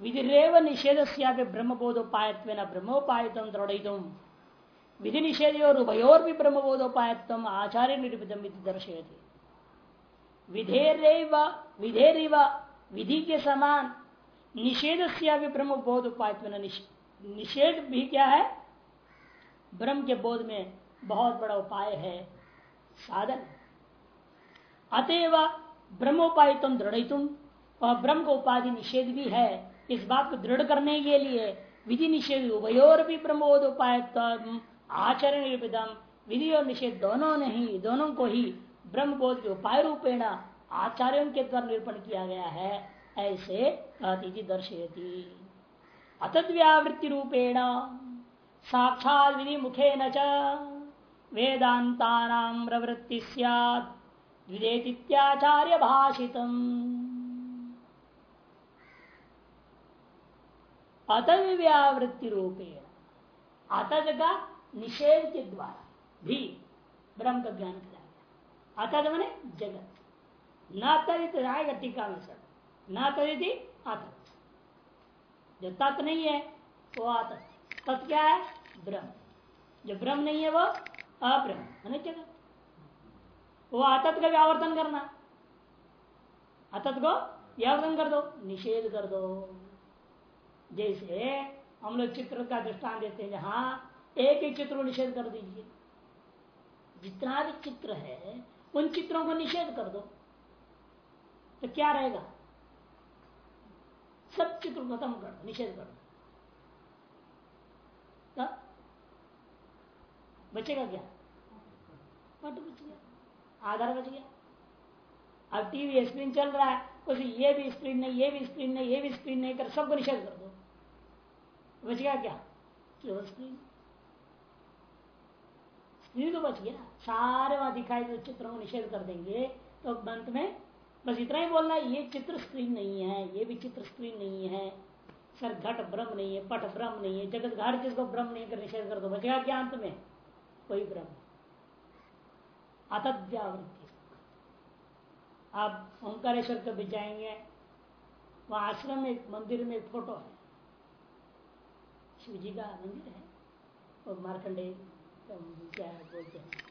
विधिरेव निषेध से ब्रह्मबोधोपाय ब्रह्मोपायत दृढ़ विधि निषेध और उभयोर भी ब्रह्मबोधोपायत्म आचार्य निरूपितम दर्शयती। विधेरेव, विधेरिव विधि के समान निषेध से ब्रह्म बोध उपाय निषेध भी क्या है? ब्रह्म के बोध में बहुत बड़ा उपाय है साधन। अतएव ब्रह्मोपाय तुम दृढ़ तुम और ब्रह्म को उपाधि निषेध भी है। इस बात को दृढ़ करने के लिए विधि निषेध उभयोर भी ब्रह्मोध उपाय आचरण विधि और निषेध दोनों ने ही दोनों को ही ब्रह्म बोध के उपाय रूपेण आचार्यों के द्वारा निरूपण किया गया है, ऐसे कहती दर्शयती। अतद व्यावृत्ति रूपेण साक्षात विधि मुखे न वेदांता प्रवृत्ति सदेतीत्याचार्य भाषित अतद व्यावृत्ति रूपेण अतज का निषेध के द्वारा। भी ब्रह्म का ज्ञान कराया अतद मैंने जगत। न तदित आएगा टीका में सब न तदिति अतत। जो तत् नहीं है, वो आतत तत् क्या है? ब्रह्म। जो ब्रह्म नहीं है, वो अब्रह्म। है जगत। वो आतत का व्यावर्तन करना। अतत को व्यावर्तन कर दो। निषेध कर दो। जैसे हम लोग चित्र का दृष्टान देते हैं जहाँ एक ही चित्र निषेध कर दीजिए। जितना भी चित्र है, उन चित्रों को निषेध कर दो। तो क्या रहेगा? सब चित्र खत्म कर दो, निषेध कर दो। तो बचेगा क्या? पट बच गया। आधार बच गया। अब टीवी स्क्रीन चल रहा है, कुछ ये भी स्क्रीन नहीं, ये भी स्क्रीन नहीं, ये भी स्क्रीन नहीं, कर सबको निषेध कर दो। बच गया क्या? स्क्रीन स्क्रीन तो बच गया। सारे वहाँ दिखाई दे, चित्रों को निषेध कर देंगे तो अंत में बस इतना ही बोलना ये चित्र स्क्रीन नहीं है, ये भी चित्र स्क्रीन नहीं है। सर घट ब्रह्म नहीं है, पट ब्रह्म नहीं है, जगत घाट जिसको ब्रह्म नहीं कर, निषेध कर दो। बचेगा क्या अंत में? कोई ब्रह्म अतद्यावृत्ति। आप ओंकारेश्वर कभी जाएँगे, वहाँ आश्रम में, मंदिर में एक फ़ोटो है। शिव जी का मंदिर है। और मारकंडे क्या बोलते हैं?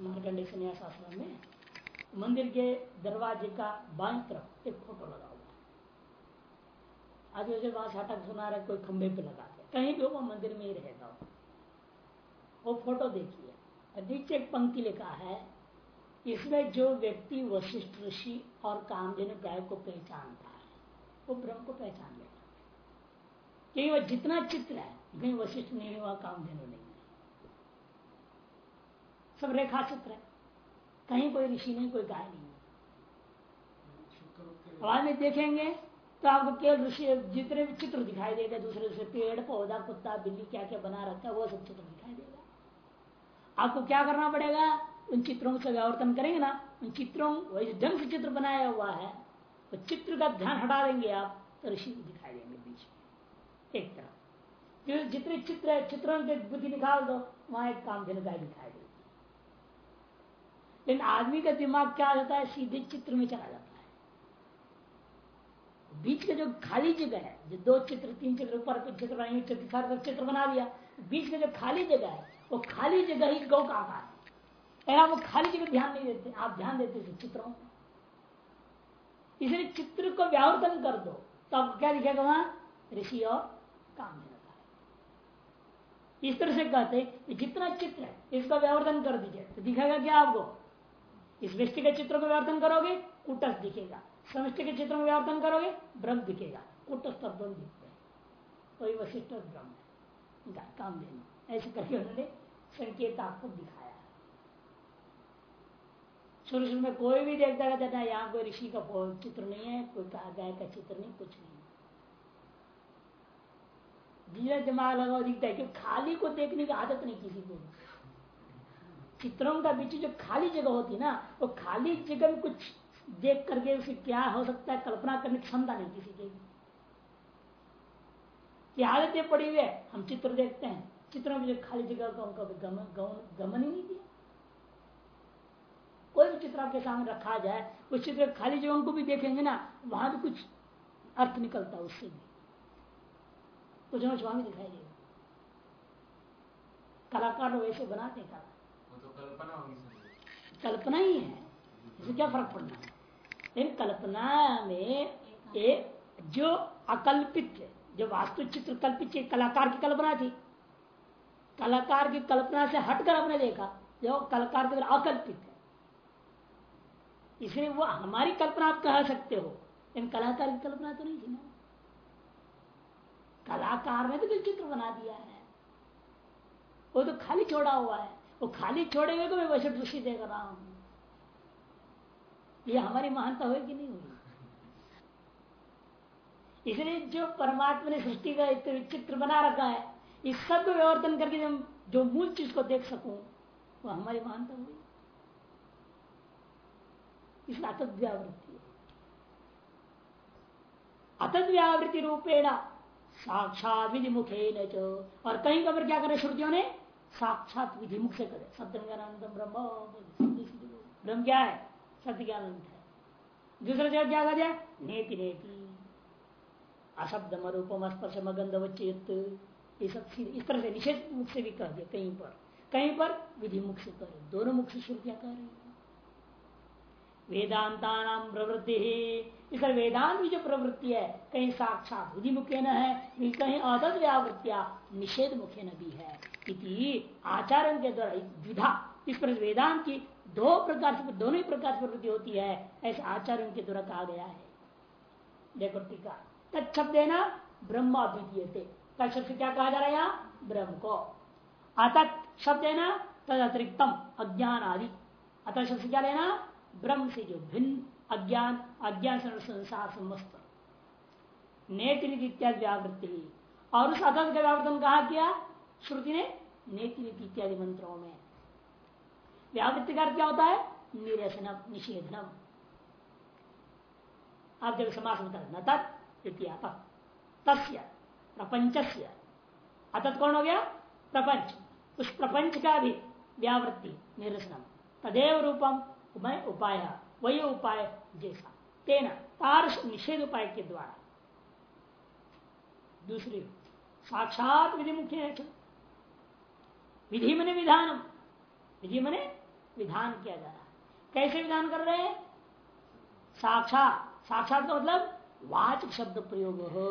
मारकंडे संन्यास आश्रम में मंदिर के दरवाजे का बाई तरफ़ एक फ़ोटो लगा हुआ है। आज वैसे वहाँ से हटक सुना रहे, कोई खंभे पे लगा के कहीं भी वो मंदिर में ही रहेगा वो। फ़ोटो देखिए। नीचे एक पंक्ति लिखा है, इसमें जो व्यक्ति वशिष्ठ ऋषि और कामधेनु गाय को पहचानता है, वो ब्रह्म को पहचान लेगा क्योंकि वह जितना चित्र है कहीं वशिष्ठ नहीं हुआ कामधेनु नहीं है। सब रेखा चित्र है। कहीं कोई ऋषि नहीं, कोई गाय नहीं बाद में देखेंगे तो आपको केवल ऋषि जितने भी चित्र दिखाई देगा, दूसरे दूसरे पेड़, पौधा, कुत्ता, बिल्ली क्या क्या बना रखा है, वो सब चित्र दिखाई देगा। आपको क्या करना पड़ेगा? उन चित्रों से व्यावर्तन करेंगे ना। उन चित्रों, वही ढंग से चित्र बनाया हुआ है। तो चित्र का ध्यान हटा देंगे आप तो ऋषि में एक तरफ़ जितने चित्र है, चित्रों के बुद्धि निकाल दो, वहाँ एक काम दिन का दिखाई देगा लेकिन आदमी का दिमाग क्या जाता है? सीधे चित्र में चला जाता है। बीच का जो खाली जगह है, जो दो चित्र, तीन चित्र, ऊपर चित्र बनाएँगे चित्र चित्र बना दिया, बीच का जो खाली जगह है, वो खाली जगह ही गौ का आकार है। आप वो खाली जगह ध्यान नहीं देते, आप ध्यान देते चित्रों इसलिए चित्र को व्यावर्तन कर दो तो आपको क्या दिखेगा वहाँ? ऋषि और काम इस तरह से कहते जितना चित्र है, इसका व्यावर्तन कर दीजिए। तो दिखेगा क्या आपको? इस व्यक्ति के चित्र को व्यावर्तन करोगे, कुटस्थ दिखेगा। समष्टि के चित्र में व्यावर्तन करोगे, ब्रह्म दिखेगा। कुटस्थ ब्रह्म दिखते हैं। वही वशिष्ठ ब्रह्म है। काम देना ऐसे करके उन्होंने संकेत आपको दिखाया। शुरू में कोई भी देखता रहता था यहाँ कोई ऋषि का चित्र नहीं है, कोई गाय का चित्र नहीं, कुछ नहीं। धीरे दिमाग लगा दिखता है क्योंकि खाली को देखने की आदत नहीं किसी को। चित्रों का बीच जो खाली जगह होती है ना वो खाली जगह में कुछ देख करके उसे क्या हो सकता है कल्पना करने की क्षमता नहीं किसी की। ये आदतें पड़ी हुई है हम चित्र देखते हैं। चित्रों में जो खाली जगह का उनका गमन, गमन ही नहीं दिया कोई भी चित्र आपके सामने रखा जाए उस चित्र खाली जगह को भी देखेंगे ना वहाँ भी कुछ अर्थ निकलता उससे भी। कुछ तो स्वामी दिखाई देगा। कलाकार लोग ऐसे बनाते कला तो कल्पना होगी कल्पना ही है। इससे क्या फ़र्क पड़ना है? लेकिन कल्पना में एक जो अकल्पित जो वास्तु चित्र कल्पित कलाकार की कल्पना थी। कलाकार की कल्पना से हटकर आपने देखा जो कलाकार की अकल्पित है। इसलिए वो हमारी कल्पना आप कह सकते हो। लेकिन कलाकार की कल्पना तो नहीं थी ना। कलाकार ने तो चित्र बना दिया है। वो तो खाली छोड़ा हुआ है। वो खाली छोड़े हुए तो मैं वैसे दृष्टि देख रहा हूँ। ये हमारी महानता हुई कि नहीं हुई? इसलिए जो परमात्मा ने सृष्टि का चित्र बना रखा है, इस सब विवर्तन करके जो मूल चीज़ को देख सकूँ, वो हमारी महानता हुई। इसलिए अतद व्यावृत्ति अतद व्यावृत्ति रूपेण साक्षात विधि मुखे और कहीं कबर क्या करे श्रुतियों ने? साक्षात विधि मुख से करे। सत्यम ब्रह्म ब्रह्म क्या है? सत्य ज्ञान है। दूसरा जगह क्या कहा जाए? नेति नेति। अशब्द मरूपम स्पर्श मगंध वचित ये सब इस तरह से निषेध मुख से भी कह दिया कहीं पर। कहीं पर विधि मुख से कह दोनों मुख से श्रुतियाँ कह रही वेदांता नाम प्रवृत्ति। इस वेदांत की जो प्रवृत्ति है, कहीं साक्षात विधि मुखे न है, कहीं अदत व्यावृत्तिया निषेध मुखे न भी है। इति आचार्य के द्वारा विधा इस पर वेदांत की दो प्रकार से, दोनों ही प्रकार से प्रवृत्ति होती है, ऐसे आचार्य के द्वारा कहा गया है। देखो टीका। तत्शब्द ना ब्रह्म अभिधीय तत्शब्द क्या कहा जा रहा है यहाँ? ब्रह्म को। अतत शब्द है ना तद अतिरिक्तम अज्ञान आदि अतः शब्द क्या लेना? ब्रह्म से जो भिन्न अज्ञान अज्ञान संसार समस्त। नेति इत्यादि व्यावृत्ति। और उस अतत का व्यावर्तन कहा किया? श्रुति ने नेति इत्यादि मंत्रों में। व्यावृत्ति का क्या होता है? निरसनम, निषेधनम। आप जब समास में न तत्या तस्य प्रपंच अतत कौन हो गया? प्रपंच। उस प्रपंच का भी व्यावृत्ति, निरसनम। तदेव रूपम। उपाय वही उपाय जैसा तेना तार निषेध उपाय के द्वारा दूसरी साक्षात विधि मुख्य है विधि मने विधान विधि मने विधान किया जा रहा है कैसे विधान कर रहे हैं साक्षात साक्षात का मतलब वाचक शब्द प्रयोग हो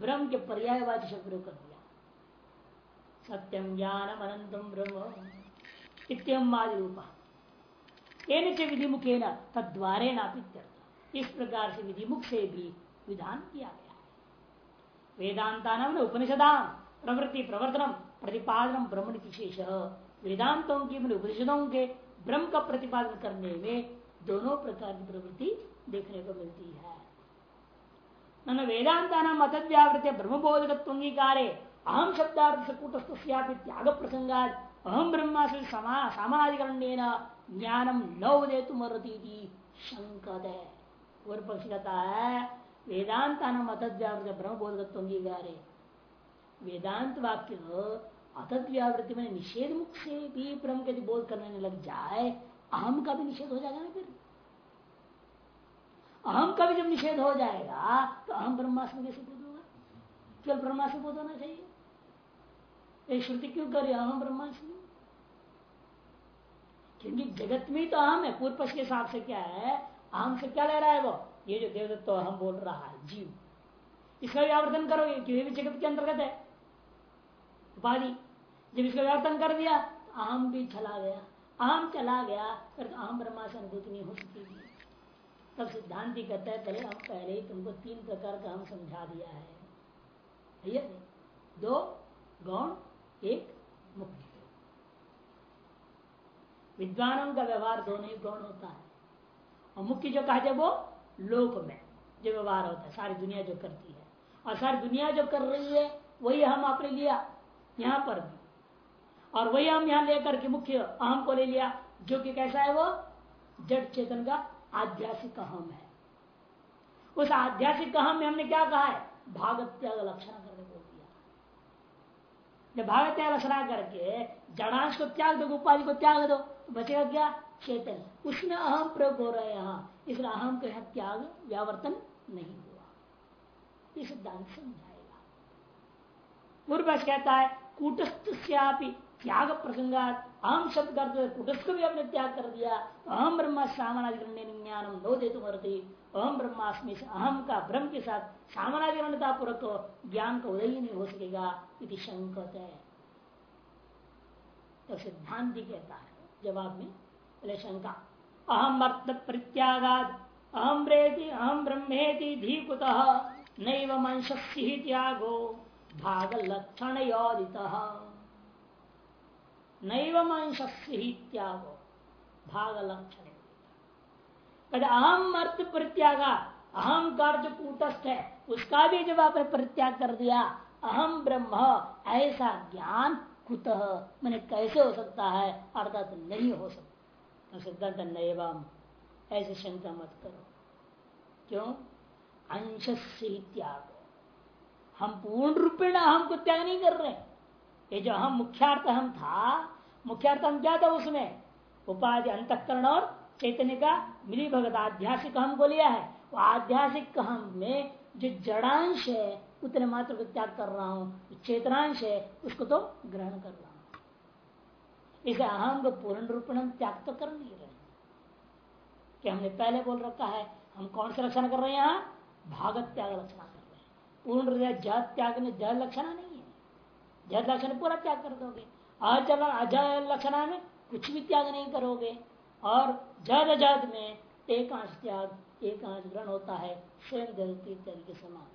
ब्रह्म के पर्याय वाचक शब्द प्रयोग कर दिया सत्यम ज्ञानम अनंतम ब्रह्म इत्यम आदि रूपा विधि मुखे न तद्वारे इस प्रकार से विधि मुख से भी विधान किया गया वेदांता नाम उपनिषदान प्रवृत्ति प्रवर्तनम प्रतिपादन ब्रह्म विशेष वेदांतों की उपनिषदों के ब्रह्म का प्रतिपादन करने में दोनों प्रकार की प्रवृत्ति देखने को मिलती है। वेदांता नाम अत व्यावृत्ति ब्रह्मबोधकत्व अंगीकारे अहम शब्दार्थ से कूटस्थ त्याग प्रसंगात अहम ब्रह्मा से सामाधिकरण ज्ञानम नव दे तुम शंकद है। पक्ष कहता है, वेदांत नाम अतद व्यावृत्ति ब्रह्म बोधकत्व अंगीकारे वेदांत वाक्य अतत व्यावृत्ति में निषेध मुख से भी ब्रह्म के बोध करने लग जाए, अहम का भी निषेध हो जाएगा ना फिर। अहम का भी जब निषेध हो जाएगा तो अहम ब्रह्मास्म कैसे बोध होगा? केवल ब्रह्मास्म बोध होना चाहिए। ये श्रुति क्यों करे अहम ब्रह्मास्म। क्योंकि जगत में तो अहम है पूर्व के हिसाब से क्या है? अहम से क्या ले रहा है वो? ये जो देवदत्त तो बोल रहा है, जीव। इसका व्यावर्तन करोगे क्यों? भी जगत के अंतर्गत है। उपाधि। जब इसका व्यावर्तन कर दिया तो अहम भी चला गया। अहम चला गया फिर तो अहम ब्रह्मा से अनुभूति नहीं हो सकेगी तब सिद्धांति कहता है, पहले हम पहले ही तुमको तीन प्रकार का हम समझा दिया है। दो, गौण, एक मुख्य विद्वानों का व्यवहार दोनों ही गौण होता है। और मुख्य जो कहते वो लोक में जो व्यवहार होता है, सारी दुनिया जो करती है। और सारी दुनिया जो कर रही है, वही हम आपने लिया यहाँ पर भी। और वही हम यहाँ लेकर के मुख्य अहम को ले लिया, जो कि कैसा है वो? जड़ चेतन का आध्यासिक अहम है। उस आध्यासिक अहम में हमने क्या कहा है? भागत त्याग लक्षण करने को दिया। जब भागत त्याग लक्षण करके जड़ांश को त्याग दो उपाधि को त्याग दो बचेगा क्या? चेतन। उसमें अहम प्रयोग हो रहा है यहाँ। इसलिए अहम का त्याग, व्यावर्तन नहीं हुआ। ये सिद्धांत समझाएगा। पूर्व कहता है, कूटस्थ त्याग प्रसंगात। अहम शब्द करते कुटस्थ को भी अपने त्याग कर दिया। तो अहम ब्रह्मा सामानाधिकरण ज्ञानम दे तुम अहम ब्रह्मास्मि से अहम का ब्रह्म के साथ सामानाधिकरणता पूर्वक ज्ञान का उदय नहीं हो सकेगा इति शंकत है। तो सिद्धांति कहता है जवाब में पहले शंका अहम अर्थ प्रत्यागाद अहम रेति अहम ब्रह्मेति धी कुतः नैव मंशी त्यागो भाग लक्षण नैव मंशी त्यागो भाग लक्षण अहम अर्थ प्रत्यागा अहम का जो कूटस्थ है उसका भी जब आपने परित्याग कर दिया अहम ब्रह्म, ऐसा ज्ञान कुतः? मैंने कैसे हो सकता है? अर्थात नहीं हो सकता। तो सिद्धांत नैवम, ऐसे शंका मत करो। क्यों? अंश से त्याग। हम पूर्ण रूपेण हम को त्याग नहीं कर रहे। ये जो हम मुख्यार्थ हम था, मुख्यार्थ हम क्या था उसमें? उपाधि, अंतकरण और चैतन्य का मिली भगत आध्यासिक हम को लिया है। वो आध्यासिक हम में जो जड़ांश है उतने मात्र को त्याग कर रहा हूँ, चेतनांश है, उसको तो ग्रहण कर रहा हूँ। इसे अहम को पूर्ण रूप में त्याग तो कर नहीं रहे कि हमने पहले बोल रखा है, हम कौन से लक्षण कर रहे हैं यहाँ? भागत त्याग लक्षण कर रहे हैं। पूर्ण जत त्याग में जल लक्षण नहीं है। जत लक्षण पूरा त्याग कर दोगे। अजल अजय लक्षणा में कुछ भी त्याग नहीं करोगे। और जद जद में एकांश त्याग एकांश ग्रहण होता है, स्वयं इत्यादि के समान।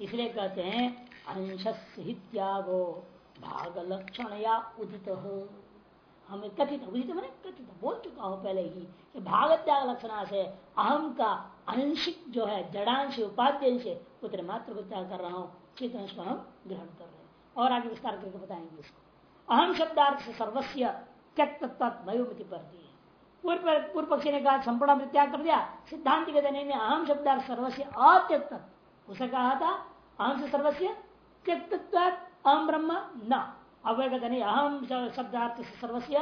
इसलिए कहते हैं अंश ही त्यागो भाग लक्षण या उदित। हो हमें कथित, उदित मैंने कथित, बोल चुका हूँ पहले ही कि भाग त्याग लक्षणा से अहम का अंशिक जो है, जड़ांश उपाध्य से मात्र को त्याग कर रहा हूँ चित अंश को हम ग्रहण कर रहे हैं। और आगे विस्तार करके बताएँगे इसको। अहम शब्दार्थ से सर्वस्व त्यक्तत्वमति पड़ती है। पूर्व पूर्व पक्षी ने कहा, संपूर्ण त्याग कर दिया। सिद्धांत के देने में अहम शब्दार्थ सर्वस्व अत्यक्त उसे कहा था अहम से सर्वस्व, त्यक्तत्व अहम ब्रह्म न। अवय कहते नहीं अहम शब्दार्थ से सर्वस्व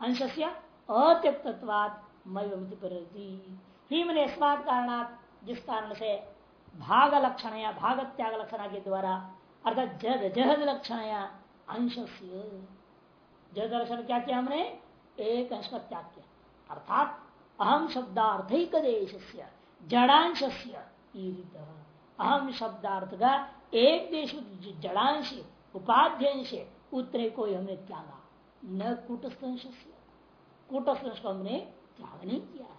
अंश से अत्यक्तत्वाद मयति ही मैंने स्मार्ट कारणात जिस कारण से भाग लक्षण या भाग त्याग लक्षण के द्वारा, अर्थात जद जहद लक्षण या अंश जय दर्शन क्या किया हमने? एक अंश का त्याग किया। अर्थात अहम शब्दार्थ ही कदेश जड़ांश अहम शब्दार्थ का एक देश जड़ांश, उपाध्यंश उतरे को हमने त्यागा। न कूटस्थंश कूटस्थंश को हमने त्याग नहीं किया है।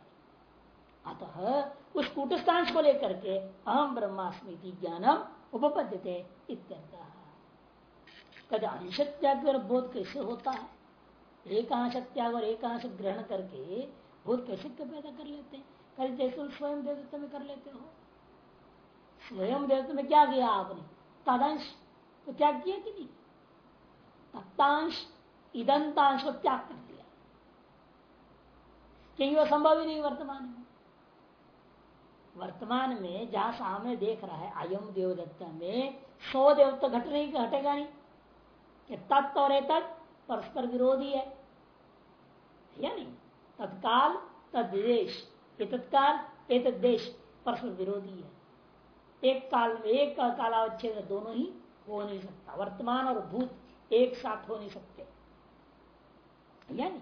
अतः उस कूटस्थांश को लेकर के अहम ब्रह्मास्मृति ज्ञानम उपपद्यते कद अंश त्याग और बोध कैसे होता है? एकांश त्याग और एकांश ग्रहण करके बोध कैसे पैदा कर लेते हैं? कल जैसे स्वयं देवत्व में कर लेते हो। स्वयं देवत्व में क्या किया आपने? तदंश। तो त्याग किया कि नहीं? तत्तांश। इदंतांश को त्याग कर दिया। क्योंकि वह संभव ही नहीं वर्तमान में। वर्तमान में जहाँ सामने देख रहा है, अयम देवदत्ता में, सौ देवत्व घट नहीं, घटेगा नहीं। तत्व और तत् परस्पर विरोधी है। या नहीं? तत्काल तदेश ये तत्काल, ये परस्पर विरोधी है। एक काल में एक का कालावच्छेद दोनों ही हो नहीं सकता। वर्तमान और भूत एक साथ हो नहीं सकते। या नहीं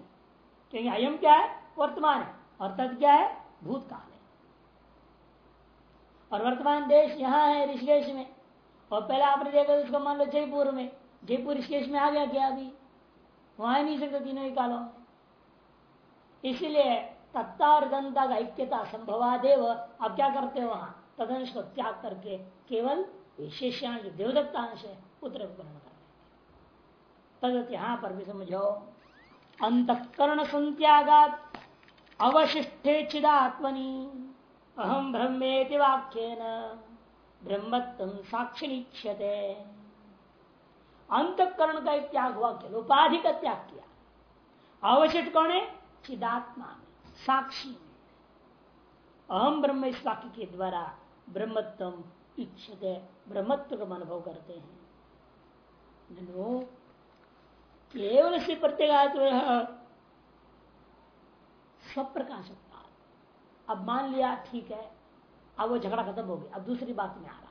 क्योंकि अयम क्या है? वर्तमान है। और तत् क्या है? भूतकाल है। और वर्तमान देश यहाँ है ऋषिकेश में। और पहले आपने देखा उसको मान लो जयपुर में। जयपुर ऋषिकेश में आ गया क्या अभी? वहाँ नहीं सकते तीनों ही कालों में। इसीलिए तत्ता और दंता का ऐक्यता संभवादेव। अब क्या करते हो वहाँ? तदंश को त्याग करके केवल विशेषांश देवदत्तांश है उत्तर ग्रहण कर तदत यहाँ पर भी समझो, अंतकरण संत्यागात अवशिष्टे चिदात्मनि अहम ब्रह्मेति वाक्यन ब्रह्मत्म साक्षी निक्षते अंतकरण का त्याग हुआ केवल उपाधि का त्याग किया। अवशिष्ट कौन है? चिदात्मा में, साक्षी में। अहम ब्रह्म इस वाक्य के द्वारा ब्रह्मत्म इच्छित, ब्रह्मत्व का अनुभव करते हैं। केवल से प्रत्येक स्वप्रकाश अब मान लिया, ठीक है, अब वो झगड़ा खत्म हो गया, अब दूसरी बात में आ रहा है।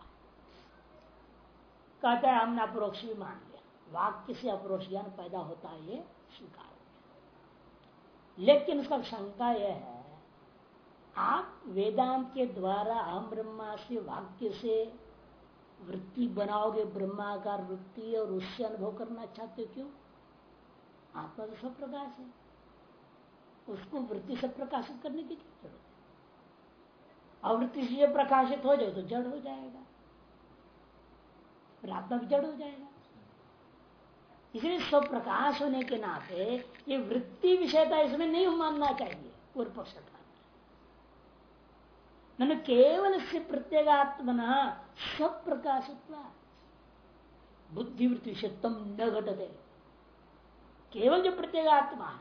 कहता है, हमने अपरोक्ष भी मान लिया। वाक्य से अपरोक्ष ज्ञान पैदा होता है, ये स्वीकार लेकिन उसका शंका यह है आप वेदांत के द्वारा हम ब्रह्मा से वाक्य से वृत्ति बनाओगे, ब्रह्माकार वृत्ति, और उससे अनुभव करना चाहते हो क्यों? आत्मा तो सब प्रकाश है। उसको वृत्ति से प्रकाशित करने की क्या ज़रूरत है? अवृत्ति से प्रकाशित हो जाए तो जड़ हो जाएगा। आत्मा भी जड़ हो जाएगा। इसलिए सब प्रकाश होने के नाते ये वृत्ति विषयता इसमें नहीं मानना चाहिए। पूर्व पक्ष न केवल से प्रत्येगात्मन सब प्रकाशित बुद्धिवृत्ति विषयत्म न घटते केवल जो प्रत्येगात्मा है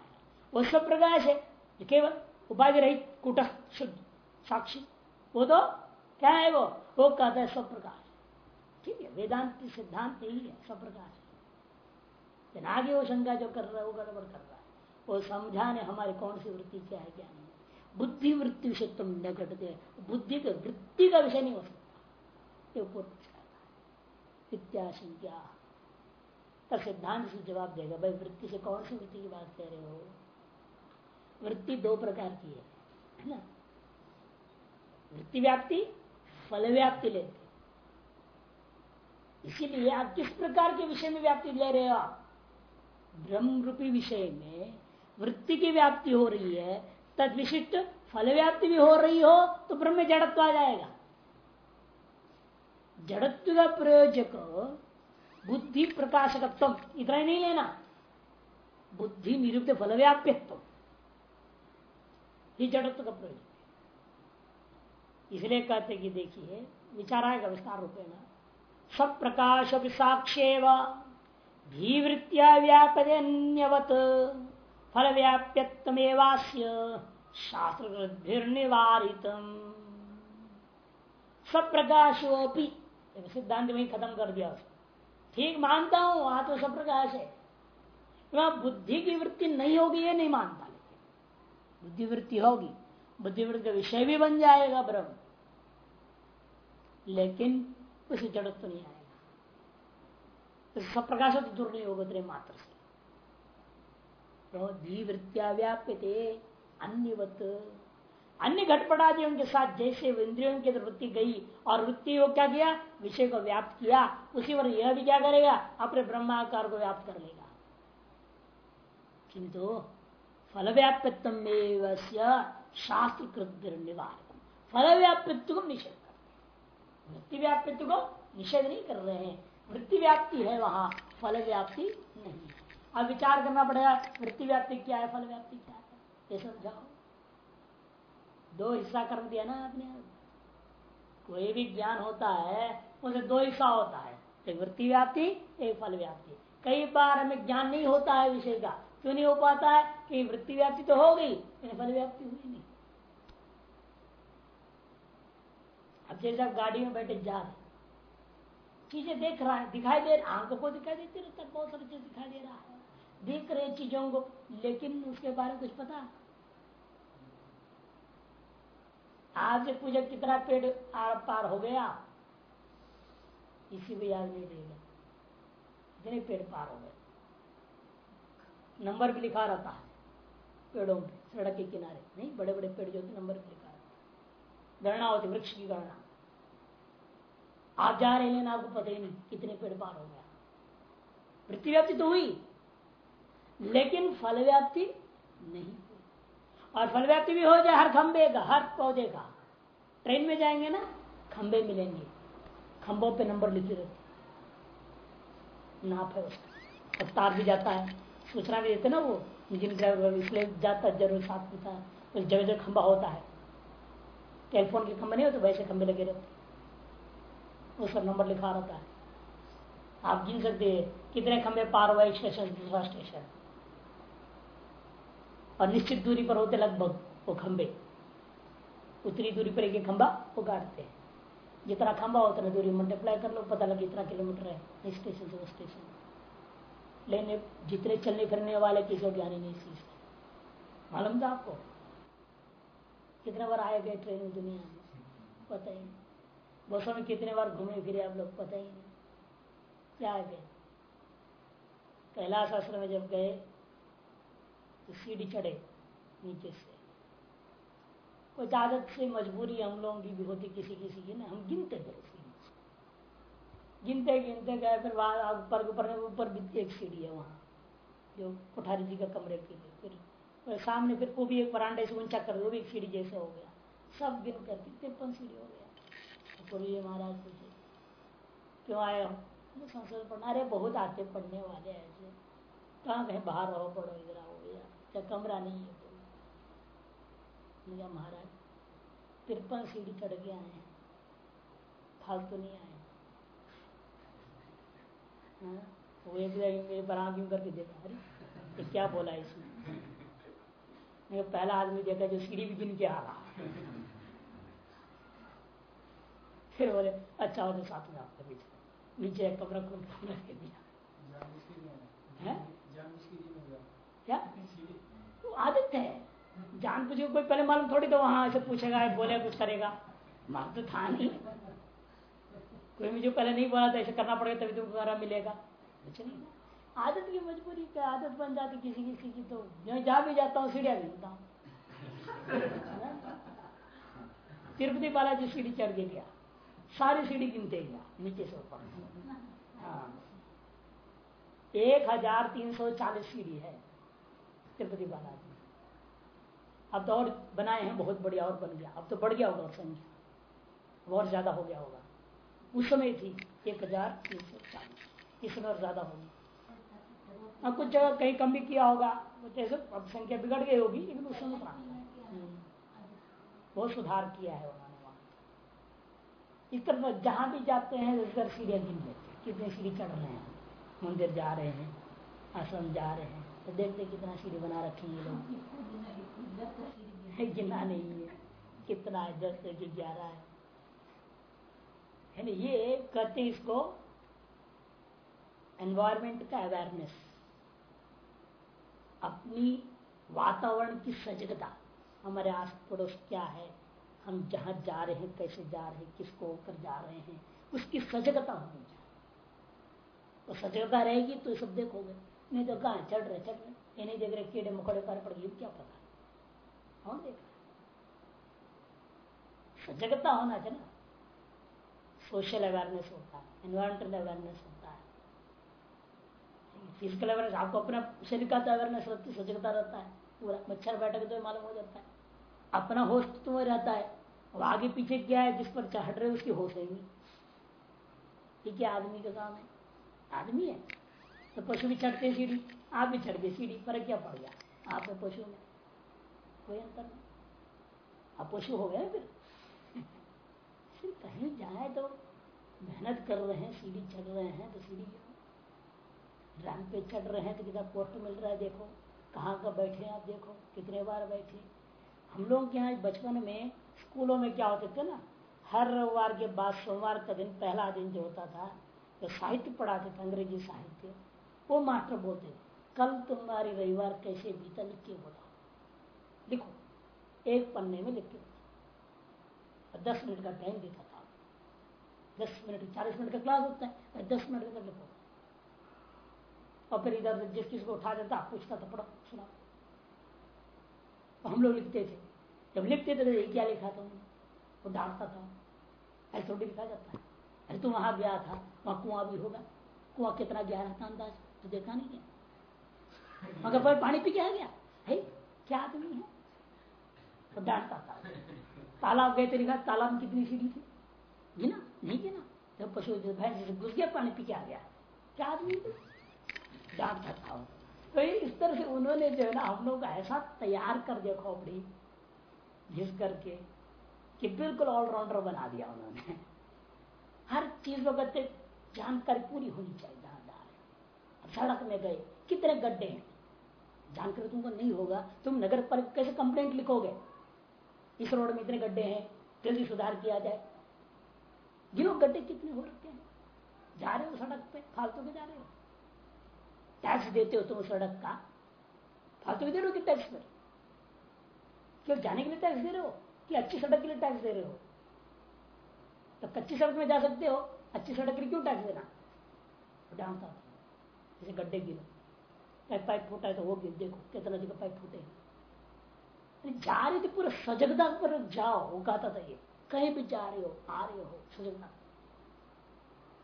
वह सब प्रकाश है केवल उपाधि रहित कुट शुद्ध साक्षी वो तो क्या है वो वो कहता है सब प्रकाश ठीक है वेदांत सिद्धांत यही है सब प्रकाश आगे वो शंका जो कर रहा है वो गड़बड़ कर रहा है वो समझाने हमारी कौन सी वृत्ति क्या है क्या नहीं बुद्धि वृत्ति विषय तुम न घटते। बुद्धि के वृत्ति का विषय नहीं हो सकता। ये तब सिद्धांत से जवाब देगा, भाई, वृत्ति से कौन सी वृत्ति की बात कह रहे हो? वृत्ति दो प्रकार की है ना? वृत्ति व्याप्ति, फल व्याप्ति लेते इसीलिए आप किस प्रकार के विषय में व्याप्ति ले रहे हो आप? ब्रह्म रूपी विषय में वृत्ति की व्याप्ति हो रही है तद विशिष्ट फल व्याप्ति भी हो रही हो तो ब्रह्म जड़त्व आ जाएगा। जड़त्व का प्रयोजक बुद्धि प्रकाशकत्व इतना ही नहीं लेना। बुद्धि निरुक्त फल व्याप्यत्व ये जड़त्व का प्रयोजक इसलिए कहते कि देखिए विचार आएगा विस्तार रूपेण सब प्रकाश साक्षेव धीवृत्तिया व्यापदेन्यवत फल व्याप्यत्मेवास्य शास्त्र निवारित सब प्रकाशोपी सिद्धांत में खत्म कर दिया ठीक मानता हूँ, वहाँ तो सब प्रकाश है। वहाँ बुद्धि की वृत्ति नहीं होगी, ये नहीं मानता लेकिन। बुद्धि वृत्ति होगी बुद्धिवृत्ति का विषय भी बन जाएगा ब्रह्म। लेकिन उसे जड़त्व नहीं आएगा। तो सब प्रकाश तो दूर नहीं होगा तेरे मात्र से। तो वृत्तिया व्याप्य अन्यवत। अन्य घटपटादियों के साथ जैसे इंद्रियों की वृत्ति गई और वृत्ति को क्या किया? विषय को व्याप्त किया। उसी पर यह भी क्या करेगा? अपने ब्रह्माकार को व्याप्त कर लेगा। किंतु फल व्याप्यत्व शास्त्र कृत निवार फल व्याप्यत्व को निषेध कर वृत्ति व्याप्यत्व को निषेध नहीं कर रहे हैं। वृत्ति व्याप्ति है वहाँ फल व्याप्ति नहीं अब विचार करना पड़ेगा, वृत्ति व्याप्ति क्या है, फल व्याप्ति क्या है? ये समझाओ। दो हिस्सा कर दिया ना आपने कोई भी ज्ञान होता है, उसे दो हिस्सा होता है। एक वृत्ति व्याप्ति, एक फल व्याप्ति। कई बार हमें ज्ञान नहीं होता है विषय का। क्यों नहीं हो पाता है? कि वृत्ति व्याप्ति तो हो गई फल व्याप्ति हुई नहीं। अब जैसे आप गाड़ी में बैठे जा रहे चीज़ें देख रहा है, दिखाई दे रहा आँखों को दिखाई देती रहता है बहुत सारी चीज़ दिखाई दे रहा है। देख रहे चीज़ों को, लेकिन उसके बारे में कुछ पता? आज पूजा कितना पेड़ आर पार हो गया, इसी को याद नहीं रहेगा। इतने पेड़ पार हो गए। नंबर भी लिखा रहता है, पेड़ों पे, सड़क के किनारे। नहीं बड़े बड़े पेड़ जो होते नंबर भी लिखा रहता गणना होती, वृक्ष की गणना। आप जा रहे हैं ना आपको पता ही नहीं कितने पेड़ पार हो गया। पृथ्वी व्याप्ति तो हुई। लेकिन फल व्याप्ति नहीं और फल व्याप्ति भी हो जाए हर खंबे का, हर पौधे का। ट्रेन में जाएँगे ना खंबे मिलेंगे। खंबों पे नंबर लिखे रहते नाप है उसका। तार भी जाता है। सूचना भी देते ना वो इंजन ड्राइवर इसलिए जाता ज़रूर साथ होता है। जगह जगह खंबा होता है। टेलीफोन के खंबे नहीं होते, वैसे खंबे लगे रहते उस पर नंबर लिखा रहता है। आप गिन सकते हैं, कितने खंबे पार हुआ एक स्टेशन दूसरा स्टेशन और निश्चित दूरी पर होते लगभग वो खंबे उतनी दूरी पर एक खंबा वो काटते हैं। जितना खंबा उतना दूरी मल्टीप्लाई कर लो, पता लगे इतना किलोमीटर है स्टेशन से वो स्टेशन लेने, जितने चलने फिरने वाले किसी को ज्ञानी नहीं चीज़ मालूम था आपको? कितने बार आए गए ट्रेन दुनिया में? पता ही नहीं। बसों में कितने बार घूमे फिरे आप लोग, पता ही नहीं। क्या आए गए? कैलाश आश्रम में जब गए सीढ़ी चढ़े नीचे से। कुछ आदत से मजबूरी हम लोगों की भी होती किसी किसी की ना हम गिनते गए गिनते गिनते गए फिर ऊपर ऊपर ऊपर भी एक सीढ़ी है वहाँ जो कोठारी जी का कमरे के लिए फिर, सामने फिर वो भी एक बरांडे से ऊँचा कर वो भी एक सीढ़ी जैसे हो गया। सब गिन कर तिरपन सीढ़ी हो गया। तो ये महाराज पूछे क्यों आए हम संस्कृत पढ़ना अरे बहुत आते पढ़ने वाले ऐसे। कहाँ कहीं बाहर रहो पढ़ो इधर आओ भैया। क्या कमरा नहीं है तो महाराज तिरपन सीढ़ी चढ़ के आए हैं। फालतू नहीं आए हाँ? वो एक मेरे पर आँख करके देखा अरे ये क्या बोला इसने? मैं पहला आदमी देखा जो सीढ़ी भी गिन के आ रहा फिर बोले अच्छा हो तो साथ में आपका पीछे नीचे एक कमरा खोल के रख दिया। क्या? आदत है। जान पूछे कोई पहले मालूम थोड़ी तो वहाँ से पूछेगा, बोले, कुछ करेगा। मार तो था नहीं। कोई मुझे पहले नहीं बोला था, ऐसे करना पड़ेगा तभी तुमको तुम्हारा मिलेगा। कुछ नहीं। आदत की मजबूरी क्या? आदत बन जाती किसी किसी की तो। मैं जा भी जाता हूँ, सीढ़िया मिलता हूँ। तिरुपति बालाजी सीढ़ी चढ़ के गया। सारी सीढ़ी गिनते गया, नीचे से ऊपर। हाँ। एक हज़ार तीन सौ चालीस सीढ़ी है तिरुपति बालाजी। अब तो और बनाए हैं, बहुत बढ़िया और बन गया। अब तो बढ़ गया होगा और संख्या और ज़्यादा हो गया होगा। उस समय थी एक हज़ार तीन सौ चालीस। इस समय और ज़्यादा होगी। अब कुछ जगह कहीं कम भी किया होगा जैसे अब संख्या बिगड़ गई होगी, लेकिन उस समय हम्म। बहुत सुधार किया है उन्होंने वहाँ। इस तरफ़ जहाँ भी जाते हैं, उधर सीढ़ियाँ गिन लेते कितने सीढ़ी चढ़ रहे हैं? मंदिर जा रहे हैं, आश्रम जा रहे हैं। तो देखते कितना सीढ़ी बना रखी हैं लोग। गिना नहीं है, कितना है दस से ग्यारह है। ये कहते इसको एनवायरमेंट का अवेयरनेस अपनी वातावरण की सजगता, हमारे आस पड़ोस क्या है, हम जहाँ जा रहे हैं, कैसे जा रहे हैं, किसको होकर जा रहे हैं, उसकी सजगता होनी चाहिए। तो सजगता रहेगी तो सब देखोगे, नहीं तो कहा चढ़ रहे चढ़ रहे। ये नहीं देख रहे, कीड़े मकोड़े पर पड़ गए क्या पता? कौन देख सजगता होना चाहिए ना। सोशल अवेयरनेस होता है एनवायरमेंटल अवेयरनेस होता है। फ़िज़िकल अवेयरनेस आपको अपना शरीर का तो अवेयरनेस रहती सजगता रहता है। पूरा मच्छर बैठक तो मालूम हो जाता है। अपना होश तो रहता है। और आगे पीछे क्या है, जिस पर चढ़ रहे उसकी होश है ठीक है आदमी का काम है? आदमी है। तो पशु भी चढ़ते सीढ़ी, आप भी चढ़ गए सीढ़ी पर क्या पड़ गया? आप पशु में। कोई अंतर नहीं। आप पशु हो गए फिर। फिर कहीं जाए तो मेहनत कर रहे हैं, सीढ़ी चढ़ रहे हैं तो सीढ़ी रैंप पे चढ़ रहे हैं तो कितना पोस्ट मिल रहा है, देखो। कहाँ का बैठे हैं आप, देखो। कितने बार बैठे। हम लोग के यहाँ बचपन में, स्कूलों में क्या होते थे ना, हर रविवार के बाद सोमवार का दिन, पहला दिन जो होता था तो साहित्य पढ़ाते थे, अंग्रेज़ी साहित्य, वो मास्टर बोलते कल तुम्हारी रविवार कैसे बीता, लिख के बताओ लिखो एक पन्ने में लिख के दस मिनट का टाइम देता था। दस मिनट, चालीस मिनट का क्लास होता है दस मिनट का लिखो। और फिर इधर जिस किसी को उठा देता, पूछता था पढ़ो, सुना। तो हम लोग लिखते थे। जब लिखते थे तो क्या लिखा था वो डांटता था। ऐसे थोड़ी लिखा जाता है। अरे तू वहाँ गया था, वहाँ कुआँ भी होगा। कुआँ कितना गहरा था अंदाज? तो देखा नहीं गया मगर पानी पी के आ गया? है? क्या आदमी है? तो डांटता था तालाब। गए तो लिखा तालाब में कितनी सीढ़ी थी। गिना, नहीं गिना। जब पशु भैंस घुस गया, पानी पी के आ गया। क्या आदमी डांटता था तो इस तरह से उन्होंने जो है ना, हम लोग ऐसा तैयार कर दिया खोपड़ी घिस करके कि बिल्कुल ऑलराउंडर बना दिया उन्होंने। हर चीज़ वगैरह जानकारी पूरी होनी चाहिए जहाँ रहे सड़क में गए, कितने गड्ढे हैं? जानकारी तुमको नहीं होगा, तुम नगर पर कैसे कंप्लेंट लिखोगे? इस रोड में इतने गड्ढे हैं, जल्दी सुधार किया जाए। गिनो गड्ढे कितने हो रखे हैं? जा रहे हो सड़क पे, फालतू के जा रहे हो? टैक्स देते हो तुम सड़क का। फालतू दे रहे हो कि टैक्स पर? क्यों, जाने के लिए टैक्स दे रहे हो? कि अच्छी सड़क के लिए टैक्स दे रहे हो? तो कच्ची सड़क में जा सकते हो, अच्छी सड़क के लिए क्यों टैक्स देना? डांटता जैसे गड्ढे गिरो। पाइप फूटा है तो वो गिर, देखो, कितना जगह पाइप फूटे जा रहे थे पूरा सजगता पर जाओ कहता था ये। कहीं भी जा रहे हो, आ रहे हो सजगता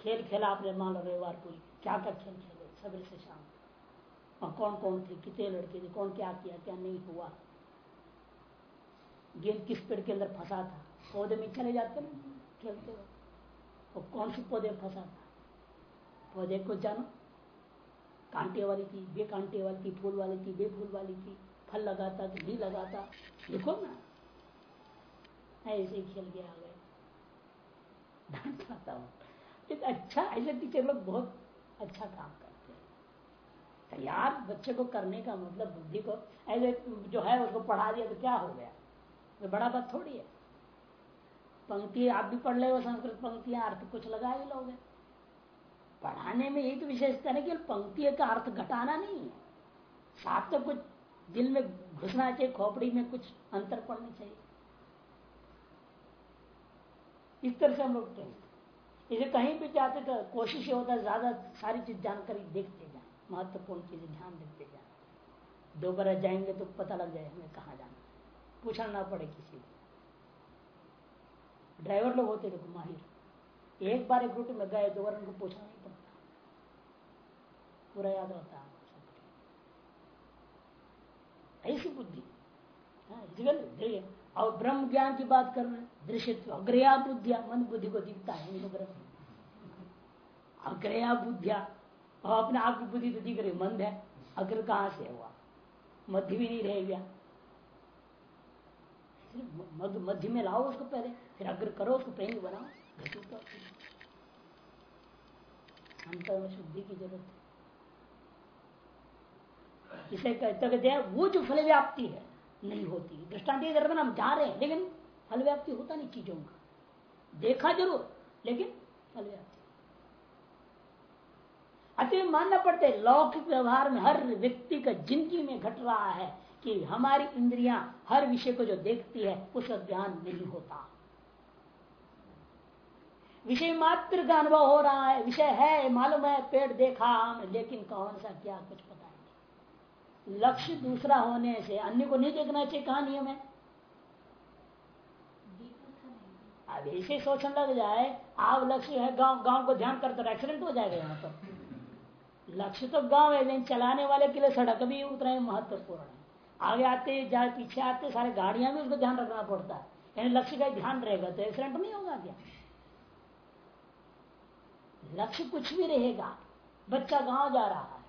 खेल खेला आपने मान लो रविवार को क्या क्या खेल खेले, सवेरे से शाम और कौन कौन थे, कितने लड़के थे, कौन क्या किया, क्या नहीं हुआ। गेंद किस पेड़ के अंदर फंसा था? पौधे में चले जाते ना, खेलते हो और कौन से पौधे में फंसा था? पौधे को जानो। कांटे वाली थी बे कांटे वाली थी, फूल वाली थी बे फूल वाली थी। फल लगाता कि नहीं लगाता। देखो ना, ऐसे ही खेल गया गए। डांट हूँ। अच्छा ऐसे टीचर लोग बहुत अच्छा काम करते हैं। तैयार बच्चे को करने का मतलब बुद्धि को, ऐसे जो है उसको पढ़ा दिया तो क्या हो गया? तो बड़ा बात थोड़ी है। पंक्ति, आप भी पढ़ ले संस्कृत पंक्तियाँ अर्थ कुछ लगा ही लोगे। पढ़ाने में यही तो विशेषता है कि पंक्ति का अर्थ घटाना नहीं है। साथ तो कुछ दिल में घुसना चाहिए, खोपड़ी में कुछ अंतर पड़ना चाहिए। इस तरह से हम लोग इसे कहीं भी जाते तो कोशिश होता है ज़्यादा सारी चीज़ जानकारी देखते जाए, महत्वपूर्ण चीज़ें ध्यान देते जाए। दोबारा जाएँगे तो पता लग जाए हमें कहाँ जाना पूछना ना पड़े किसी को। ड्राइवर लोग होते देखो, माहिर। एक बार एक रूट में गए, दोबारा उनको पूछना नहीं पड़ता। पूरा याद होता है। ऐसी बुद्धि। हाँ, और ब्रह्म ज्ञान की बात कर रहे हैं दृश्य अग्रया बुद्धिया मन बुद्धि को दिखता है अग्रया बुद्धिया और अपने आप की बुद्धि तो दिख रही मंद है अग्र कहाँ से हुआ? मध्य भी नहीं रह गया। मध्य में लाओ उसको पहले फिर अग्र करो उसको पहले बनाओ अंतर में शुद्धि की ज़रूरत है। इसे कहते हैं वो जो फल व्याप्ति है, नहीं होती। दृष्टांत दर्पण हम जा रहे हैं, लेकिन फल व्याप्ति होता नहीं चीज़ों का। देखा ज़रूर, लेकिन फल व्याप्ति। अति मानना पड़ते लौकिक व्यवहार में हर व्यक्ति का ज़िंदगी में घट रहा है कि हमारी इंद्रियाँ हर विषय को जो देखती है उसका ज्ञान नहीं होता। विषय मात्र का अनुभव हो रहा है, विषय है, मालूम है, पेड़ देखा लेकिन कौन सा क्या कुछ लक्ष्य दूसरा होने से, अन्य को नहीं देखना चाहिए, कहा नियम है? अब ऐसे सोचने लग जाए, आप लक्ष्य है, गाँव गाँव को ध्यान करते एक्सीडेंट हो जाएगा यहाँ पर। लक्ष्य तो गाँव है, लेकिन चलाने वाले के लिए सड़क भी उतना ही महत्वपूर्ण है। आगे आते जाए पीछे आते, सारे गाड़ियाँ भी उसको ध्यान रखना पड़ता है। यानी लक्ष्य का ध्यान रहेगा तो एक्सीडेंट नहीं होगा क्या? लक्ष्य कुछ भी रहेगा, बच्चा गाँव जा रहा है।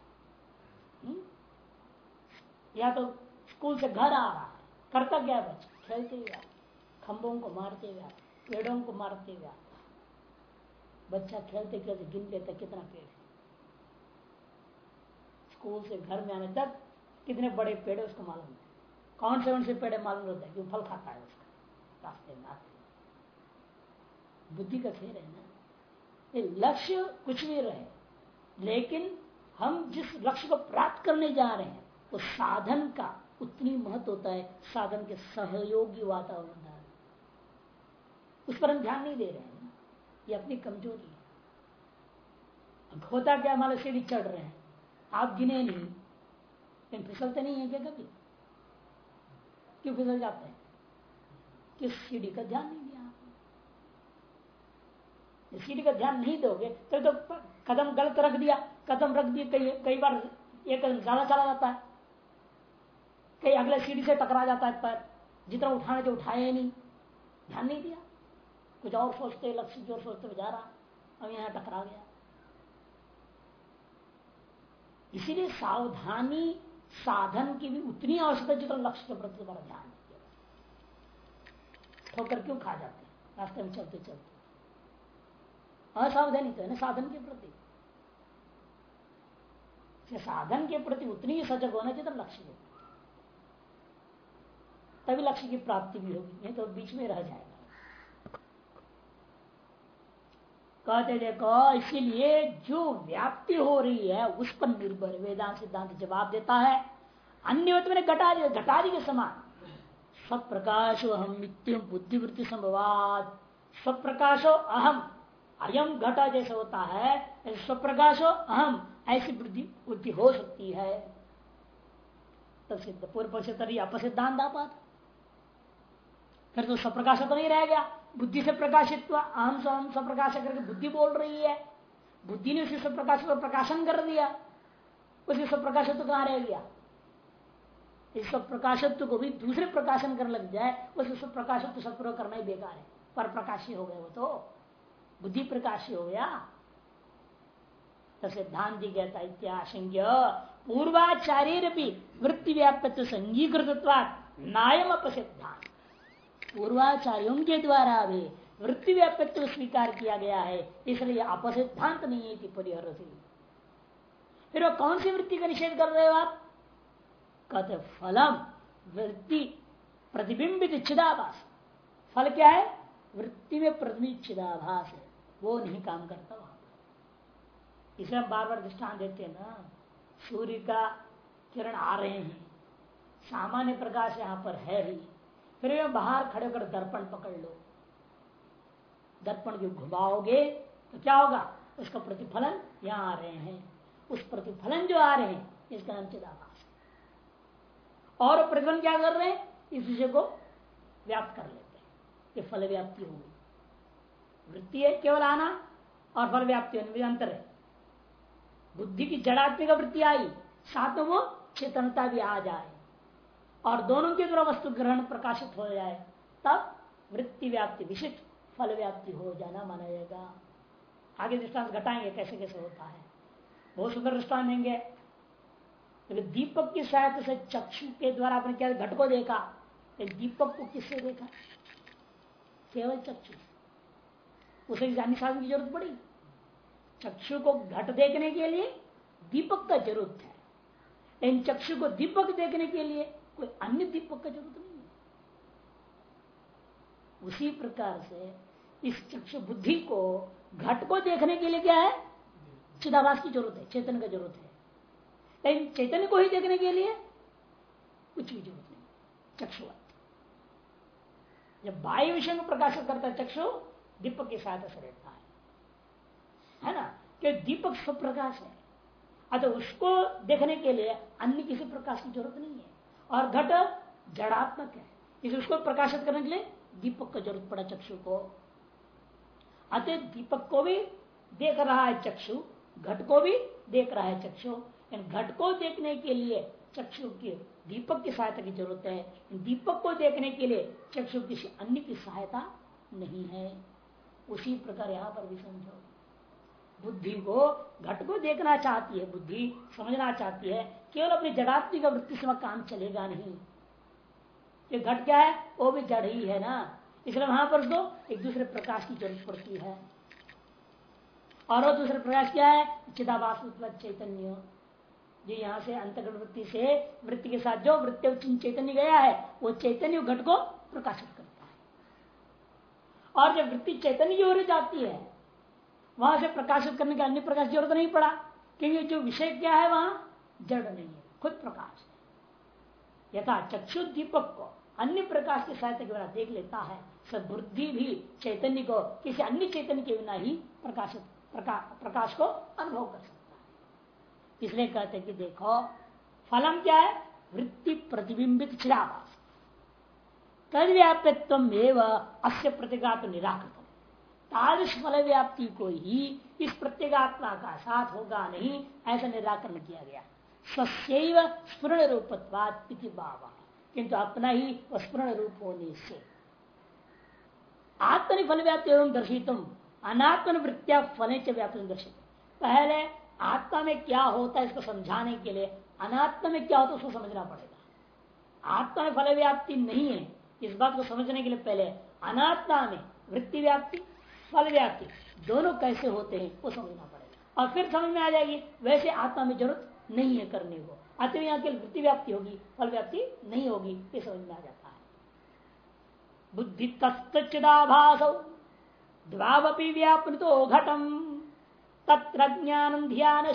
या तो स्कूल से घर आ रहा है करता क्या बच्चा खेलते हुए खंभों को मारते हुए पेड़ों को मारते हुए बच्चा खेलते खेलते गिन लेता कितना पेड़ है। स्कूल से घर में आने तक कितने बड़े पेड़ है उसको मालूम है कौन से कौन से पेड़ मालूम होता है क्यों फल खाता है उसका, रास्ते में आते बुद्धि का खेल है ना। ये लक्ष्य कुछ भी रहे, लेकिन हम जिस लक्ष्य को प्राप्त करने जा रहे हैं तो साधन का उतनी महत्व होता है साधन के सहयोगी वातावरण उस पर हम ध्यान नहीं दे रहे हैं। ये अपनी कमज़ोरी है। होता क्या हमारे सीढ़ी चढ़ रहे हैं। आप गिने नहीं लेकिन फिसलते नहीं है क्या कभी? क्यों फिसल जाते हैं? किस सीढ़ी का ध्यान नहीं दिया आपने? सीढ़ी का ध्यान नहीं दोगे तो, तो कदम गलत रख दिया। कदम रख दिए कई कई बार एक कदम ज़्यादा चला जाता है। कहीं अगले सीढ़ी से टकरा जाता है पैर। जितना उठाने जो उठाए नहीं। ध्यान नहीं दिया। कुछ और सोचते लक्ष्य जो सोचते जा रहा। अब यहाँ टकरा गया। इसीलिए सावधानी साधन की भी उतनी आवश्यकता जितना लक्ष्य के प्रति बड़ा ध्यान ठोकर क्यों खा जाते हैं? रास्ते में चलते चलते। असावधानी तो है ना साधन के प्रति। साधन के प्रति उतनी ही सजग होना चाहिए लक्ष्य तभी लक्ष्य की प्राप्ति भी होगी, नहीं तो बीच में रह जाएगा। कहते देखो, इसीलिए जो व्याप्ति हो रही है, उस पर निर्भर वेदांत सिद्धांत जवाब देता है अन्य मैंने घटा घटादि के समान। सब प्रकाश हम नित्य बुद्धिवृत्ति संभवाद स्वप्रकाशो अहम अयम घटा जैसे होता है स्वप्रकाशो अहम ऐसी बुद्धि बुद्धि हो सकती है। तब सिद्ध, पूर्व पक्ष तरी अपसिद्धांत पाता। फिर तो स्वप्रकाश तो नहीं रह गया। बुद्धि से प्रकाशित हुआ। अहम स्वयं स्वप्रकाश करके बुद्धि बोल रही है। बुद्धि ने उसी स्वप्रकाश को प्रकाशन कर दिया। उसी स्वप्रकाशत्व तो कहाँ रह गया? इस प्रकाशत्व को भी दूसरे प्रकाशन कर लग जाए, उस प्रकाशत्व सत्प्रयोग करना ही बेकार है। पर प्रकाशी हो गए वो तो। बुद्धि प्रकाशी हो गया। तो सिद्धांति कहता इत्याशंक्य पूर्वाचार्य भी वृत्ति व्याप्त संगीकृत नायम अपसिद्धांत पूर्वाचार्यों के द्वारा भी वृत्ति व्यापत्व स्वीकार किया गया है, इसलिए अपसिद्धांत नहीं है परिहर फिर वो कौन सी वृत्ति का निषेध कर रहे हो आप? कहते, फलम, वृत्ति प्रतिबिंबित चिदाभास फल क्या है? वृत्ति में प्रतिबिंबित चिदाभास है, वो नहीं काम करता वहाँ इसे हम बार बार दृष्टान देते हैं ना, सूर्य का किरण आ रहे हैं, सामान्य प्रकाश यहाँ पर है ही। फिर बाहर खड़े होकर दर्पण पकड़ लो। दर्पण जो घुमाओगे तो क्या होगा? उसका प्रतिफलन यहाँ आ रहे हैं। उस प्रतिफलन जो आ रहे हैं, इसका नाम चिदाभास। और प्रतिफलन क्या कर रहे हैं? इस विषय को व्याप्त कर लेते हैं। ये फल व्याप्ति होगी वृत्ति है केवल आना और फल व्याप्ति अंतर है। बुद्धि की जड़ात्मिक वृत्ति आई, साथ में वो चेतनता भी आ जाए। और दोनों के द्वारा वस्तु ग्रहण प्रकाशित हो जाए, तब वृत्ति व्याप्ति विशिष्ट फल व्याप्ति हो जाना माना जाएगा। आगे दृष्टांत घटाएँगे, कैसे कैसे होता है। बहुत सुंदर दृष्टान देंगे। दीपक की सहायता से चक्षु के द्वारा आपने क्या घट को देखा दीपक को किससे देखा? केवल चक्षु उसे जानी साधन की ज़रूरत पड़ी। चक्षु को घट देखने के लिए दीपक का ज़रूरत है। इन चक्षु को दीपक देखने के लिए कोई अन्य दीपक का ज़रूरत नहीं है। उसी प्रकार से इस चक्षु बुद्धि को घट को देखने के लिए क्या है? चिदाभास की ज़रूरत है, चेतन का ज़रूरत है। लेकिन चेतन को ही देखने के लिए कुछ भी ज़रूरत नहीं चक्षुवत जब बाह्य विषय को प्रकाशित करता है चक्षु, दीपक की सहायता से रहता है। है ना? कि दीपक स्वप्रकाश है। अतः उसको देखने के लिए अन्य किसी प्रकाश की ज़रूरत नहीं है। और घट जड़ात्मक है। इसे उसको प्रकाशित करने के लिए दीपक का ज़रूरत पड़ा चक्षु को। अतः दीपक को भी देख रहा है चक्षु, घट को भी देख रहा है चक्षु। इन घट को देखने के लिए चक्षु की दीपक की सहायता की ज़रूरत है। दीपक को देखने के लिए चक्षु किसी अन्य की सहायता नहीं है। उसी प्रकार यहाँ पर भी समझो बुद्धि को घट को देखना चाहती है, बुद्धि समझना चाहती है, केवल अपनी जड़ात्मिक वृत्ति से काम चलेगा नहीं। ये घट क्या है? वो भी जड़ ही है ना। इसलिए वहाँ पर तो एक दूसरे प्रकाश की ज़रूरत पड़ती है। और दूसरे प्रकाश क्या है? चिदाभास चैतन्य। जो यहाँ से अंतगण वृत्ति से, वृत्ति के साथ जो वृत्ति चैतन्य गया है, वो चैतन्य घट को प्रकाशित करता है। और जब वृत्ति चैतन्य हो ओर जाती है वहाँ से प्रकाशित करने का अन्य प्रकाश ज़रूरत नहीं पड़ा क्योंकि जो विषय क्या है वहाँ जड़ नहीं है खुद प्रकाश है। यथा चक्षु दीपक को अन्य प्रकाश की सहायता के बिना देख लेता है सदबुद्धि भी चैतन्य को किसी अन्य चैतन्य के बिना ही प्रकाशित प्रका, प्रकाश को अनुभव कर सकता है। इसलिए कहते कि देखो फलम क्या है? वृत्ति प्रतिबिंबित चिरावास। तद व्याप्यत्व अस्य प्रतिघात निराकृत तादृश फल व्याप्ति को ही इस प्रत्येगात्मा का साथ होगा नहीं, ऐसा निराकरण किया गया। सस्यव स्पूर्ण रूपत्वाद बाबा किंतु अपना ही स्पूर्ण रूप होने से। आत्मनि फल व्याप्ति एवं दर्शितुम अनात्मन वृत्तिया फल व्याप्त दर्शित। पहले आत्मा में क्या होता है इसको समझाने के लिए, अनात्मा में क्या होता है उसको समझना पड़ेगा। आत्मा में फल व्याप्ति नहीं है, इस बात को समझने के लिए पहले अनात्मा में वृत्ति व्याप्ति फल व्याप्ति। दोनों कैसे होते हैं, वो समझना पड़ेगा। और फिर समझ में आ जाएगी, वैसे आत्मा में ज़रूरत नहीं है करने को। अतः यहाँ के वृत्ति व्याप्ति होगी, फल व्याप्ति नहीं होगी, ये समझ में आ जाता है। बुद्धि तस्तचिदाभास द्वावपी व्यापृतो घटम, तत्र ज्ञान ध्यान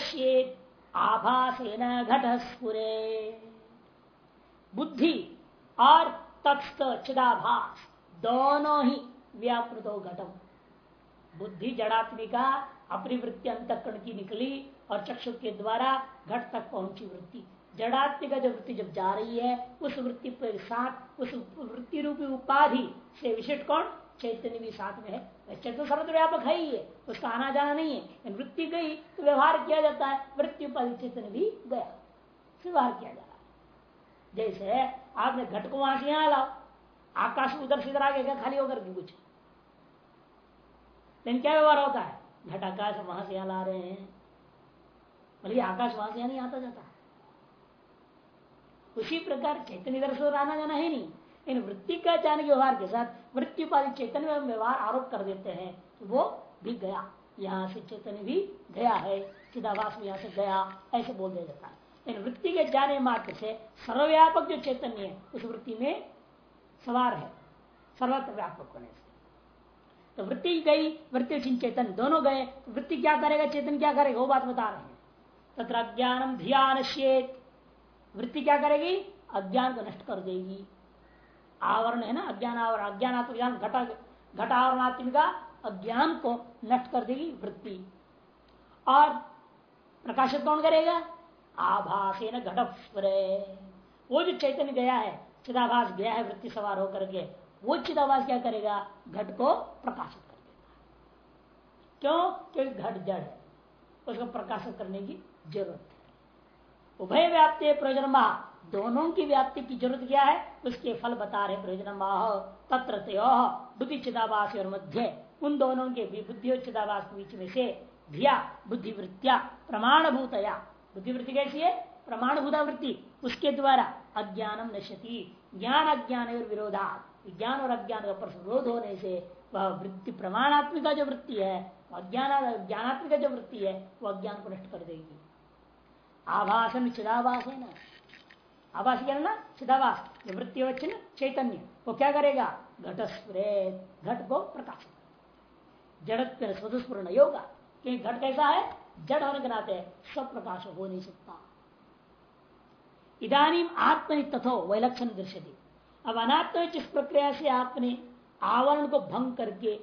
आभासेन घट बुद्धि और तत्स्त चिदाभास, दोनों ही व्यापृत घटम। बुद्धि जड़ात्मिका अपनी वृत्ति अंतकरण की निकली और चक्षु के द्वारा घट तक पहुँची वृत्ति। जड़ात्मिका जो वृत्ति जब जा रही है, उस वृत्ति के साथ उस वृत्ति रूपी उपाधि से विशिष्ट कौन? चैतन्य भी साथ में है। चैतन्य सर्वव्यापक है ही है उसका आना जाना नहीं है। वृत्ति गई तो व्यवहार किया जाता है, वृत्ति उपाधि चैतन्य भी गया, व्यवहार किया जा रहा है। जैसे आपने घट को वहाँ से यहाँ लाओ, आकाश उधर से इधर आ गया खाली होकर कुछ लेकिन क्या व्यवहार होता है? घट आकाश वहाँ से यहाँ ला रहे हैं। बल्कि आकाश वहाँ से यहाँ नहीं आता जाता। उसी प्रकार चैतन्य इधर से आना जाना है नहीं। इन वृत्ति का जाने के व्यवहार के साथ वृत्ति उपाधि चैतन्य व्यवहार आरोप कर देते हैं तो वो भी गया। यहाँ से चैतन्य भी गया है। चिदावास में यहाँ से गया, ऐसे बोल दिया जाता है। इन वृत्ति के जाने मात्र से सर्वव्यापक जो चैतन्य है, उस वृत्ति में सवार है। सर्वत्र व्यापक होने से। तो वृत्ति गई, वृत्ति चेतन दोनों गए। वृत्ति क्या करेगा, चेतन क्या करेगा? वो बात बता रहे हैं। तथा अज्ञानम ध्यान वृत्ति क्या करेगी? अज्ञान को नष्ट कर देगी। आवरण है ना? अज्ञान आवरण अज्ञान ज्ञान, घटा घटावरणात्मिका अज्ञान को नष्ट कर देगी वृत्ति। और प्रकाशित कौन करेगा? आभास घट वो जो चैतन्य गया है, चिदाभास गया है, वृत्ति सवार होकर के वो चिदाभास क्या करेगा? घट को प्रकाशित कर देगा। क्यों? क्योंकि घट जड़ है। उसको प्रकाशित करने की ज़रूरत है। उभय व्याप्ति प्रयोजन दोनों की व्याप्ति की ज़रूरत क्या है? उसके फल बता रहे प्रयोजन तत्र बुद्धि चिदावास और मध्य। उन दोनों के बुद्धि और चिदावास के बीच में से धिया, बुद्धिवृत्तिया, प्रमाणभूतया। बुद्धिवृत्ति कैसी है? प्रमाणभूता वृत्ति उसके द्वारा अज्ञानम नश्यति। ज्ञान अज्ञान और विरोधा ज्ञान और अज्ञान का विरोध होने से वह वृत्ति प्रमाणात्मिका जो वृत्ति है अज्ञान, ज्ञानात्मिका जो वृत्ति है वह अज्ञान को नष्ट कर देगी। आभासन चिदावास है ना आवास क्या ना? चिदावास जो वृत्ति वचन चैतन्य, वो क्या करेगा? घट घट को प्रकाशित। जड़त स्वतस्पूर्ण योगा। क्योंकि घट कैसा है? जड़ होने के नाते सब प्रकाश हो नहीं सकता। इधानी आत्मनि तथो वैलक्षण दृश्य अब अनात्म जिस प्रक्रिया से आपने आवरण को भंग करके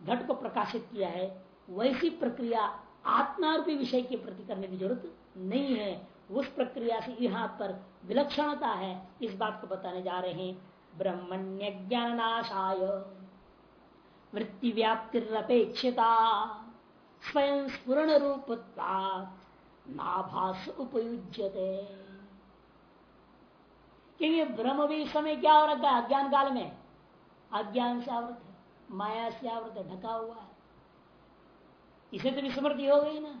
घट को प्रकाशित किया है, वैसी प्रक्रिया आत्मारूपी विषय के प्रति करने की ज़रूरत नहीं है। उस प्रक्रिया से यहाँ पर विलक्षणता है, इस बात को बताने जा रहे हैं। ब्रह्मण्य ज्ञान नाशाय वृत्ति व्याप्तिरपेक्षिता स्वयं स्पूर्ण रूप नाभास उपयुज्यते। क्योंकि ब्रह्म भी इस समय क्या हो रखा है? अज्ञान काल में। अज्ञान से आवृत है, माया से आवृत है, ढका हुआ है। इसे तो विस्मृति हो गई ना।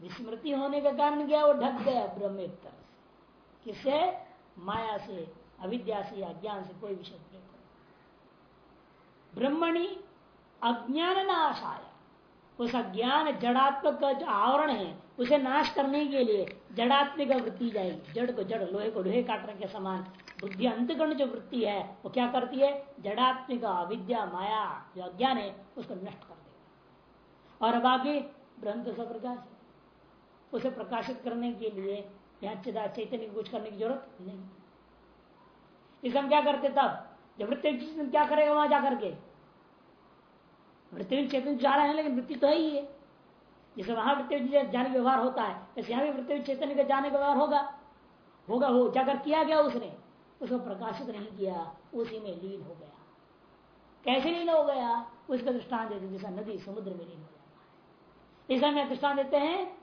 विस्मृति होने का कारण क्या वो ढक गया ब्रह्म एक तरह से। किससे माया से, अविद्या से या से, कोई विषय नहीं ब्रह्मणी अज्ञान नाश आया उस अज्ञान जड़ात्मक का जो आवरण है उसे नाश करने के लिए जड़ात्मिक वृत्ति जाएगी। जड़ को जड़, लोहे को लोहे काटने के समान बुद्धि अंतकरण जो वृत्ति है, वो क्या करती है? जड़ात्मिक अविद्या, माया जो अज्ञान है, उसको नष्ट कर देगा और अब आगे ब्रह्म प्रकाश। उसे प्रकाशित करने के लिए यहाँ चिदा चैतन्य कुछ करने की ज़रूरत नहीं। इसे हम क्या करते तब? जब वृत्ति क्या करेगा वहाँ जाकर के? वृत्ति चेतन जा रहे हैं, लेकिन वृत्ति तो है ही है। जैसे वहाँ वृत्ति का व्यवहार होता है, जैसे यहाँ भी वृत्ति चेतन का का व्यवहार होगा। होगा हो जाकर किया गया उसने? उसको प्रकाशित नहीं किया, उसी में लीन हो गया। कैसे लीन हो गया? उसका दृष्टान देते जैसा नदी, समुद्र में लीन हो है। इसे हम दृष्टान देते हैं,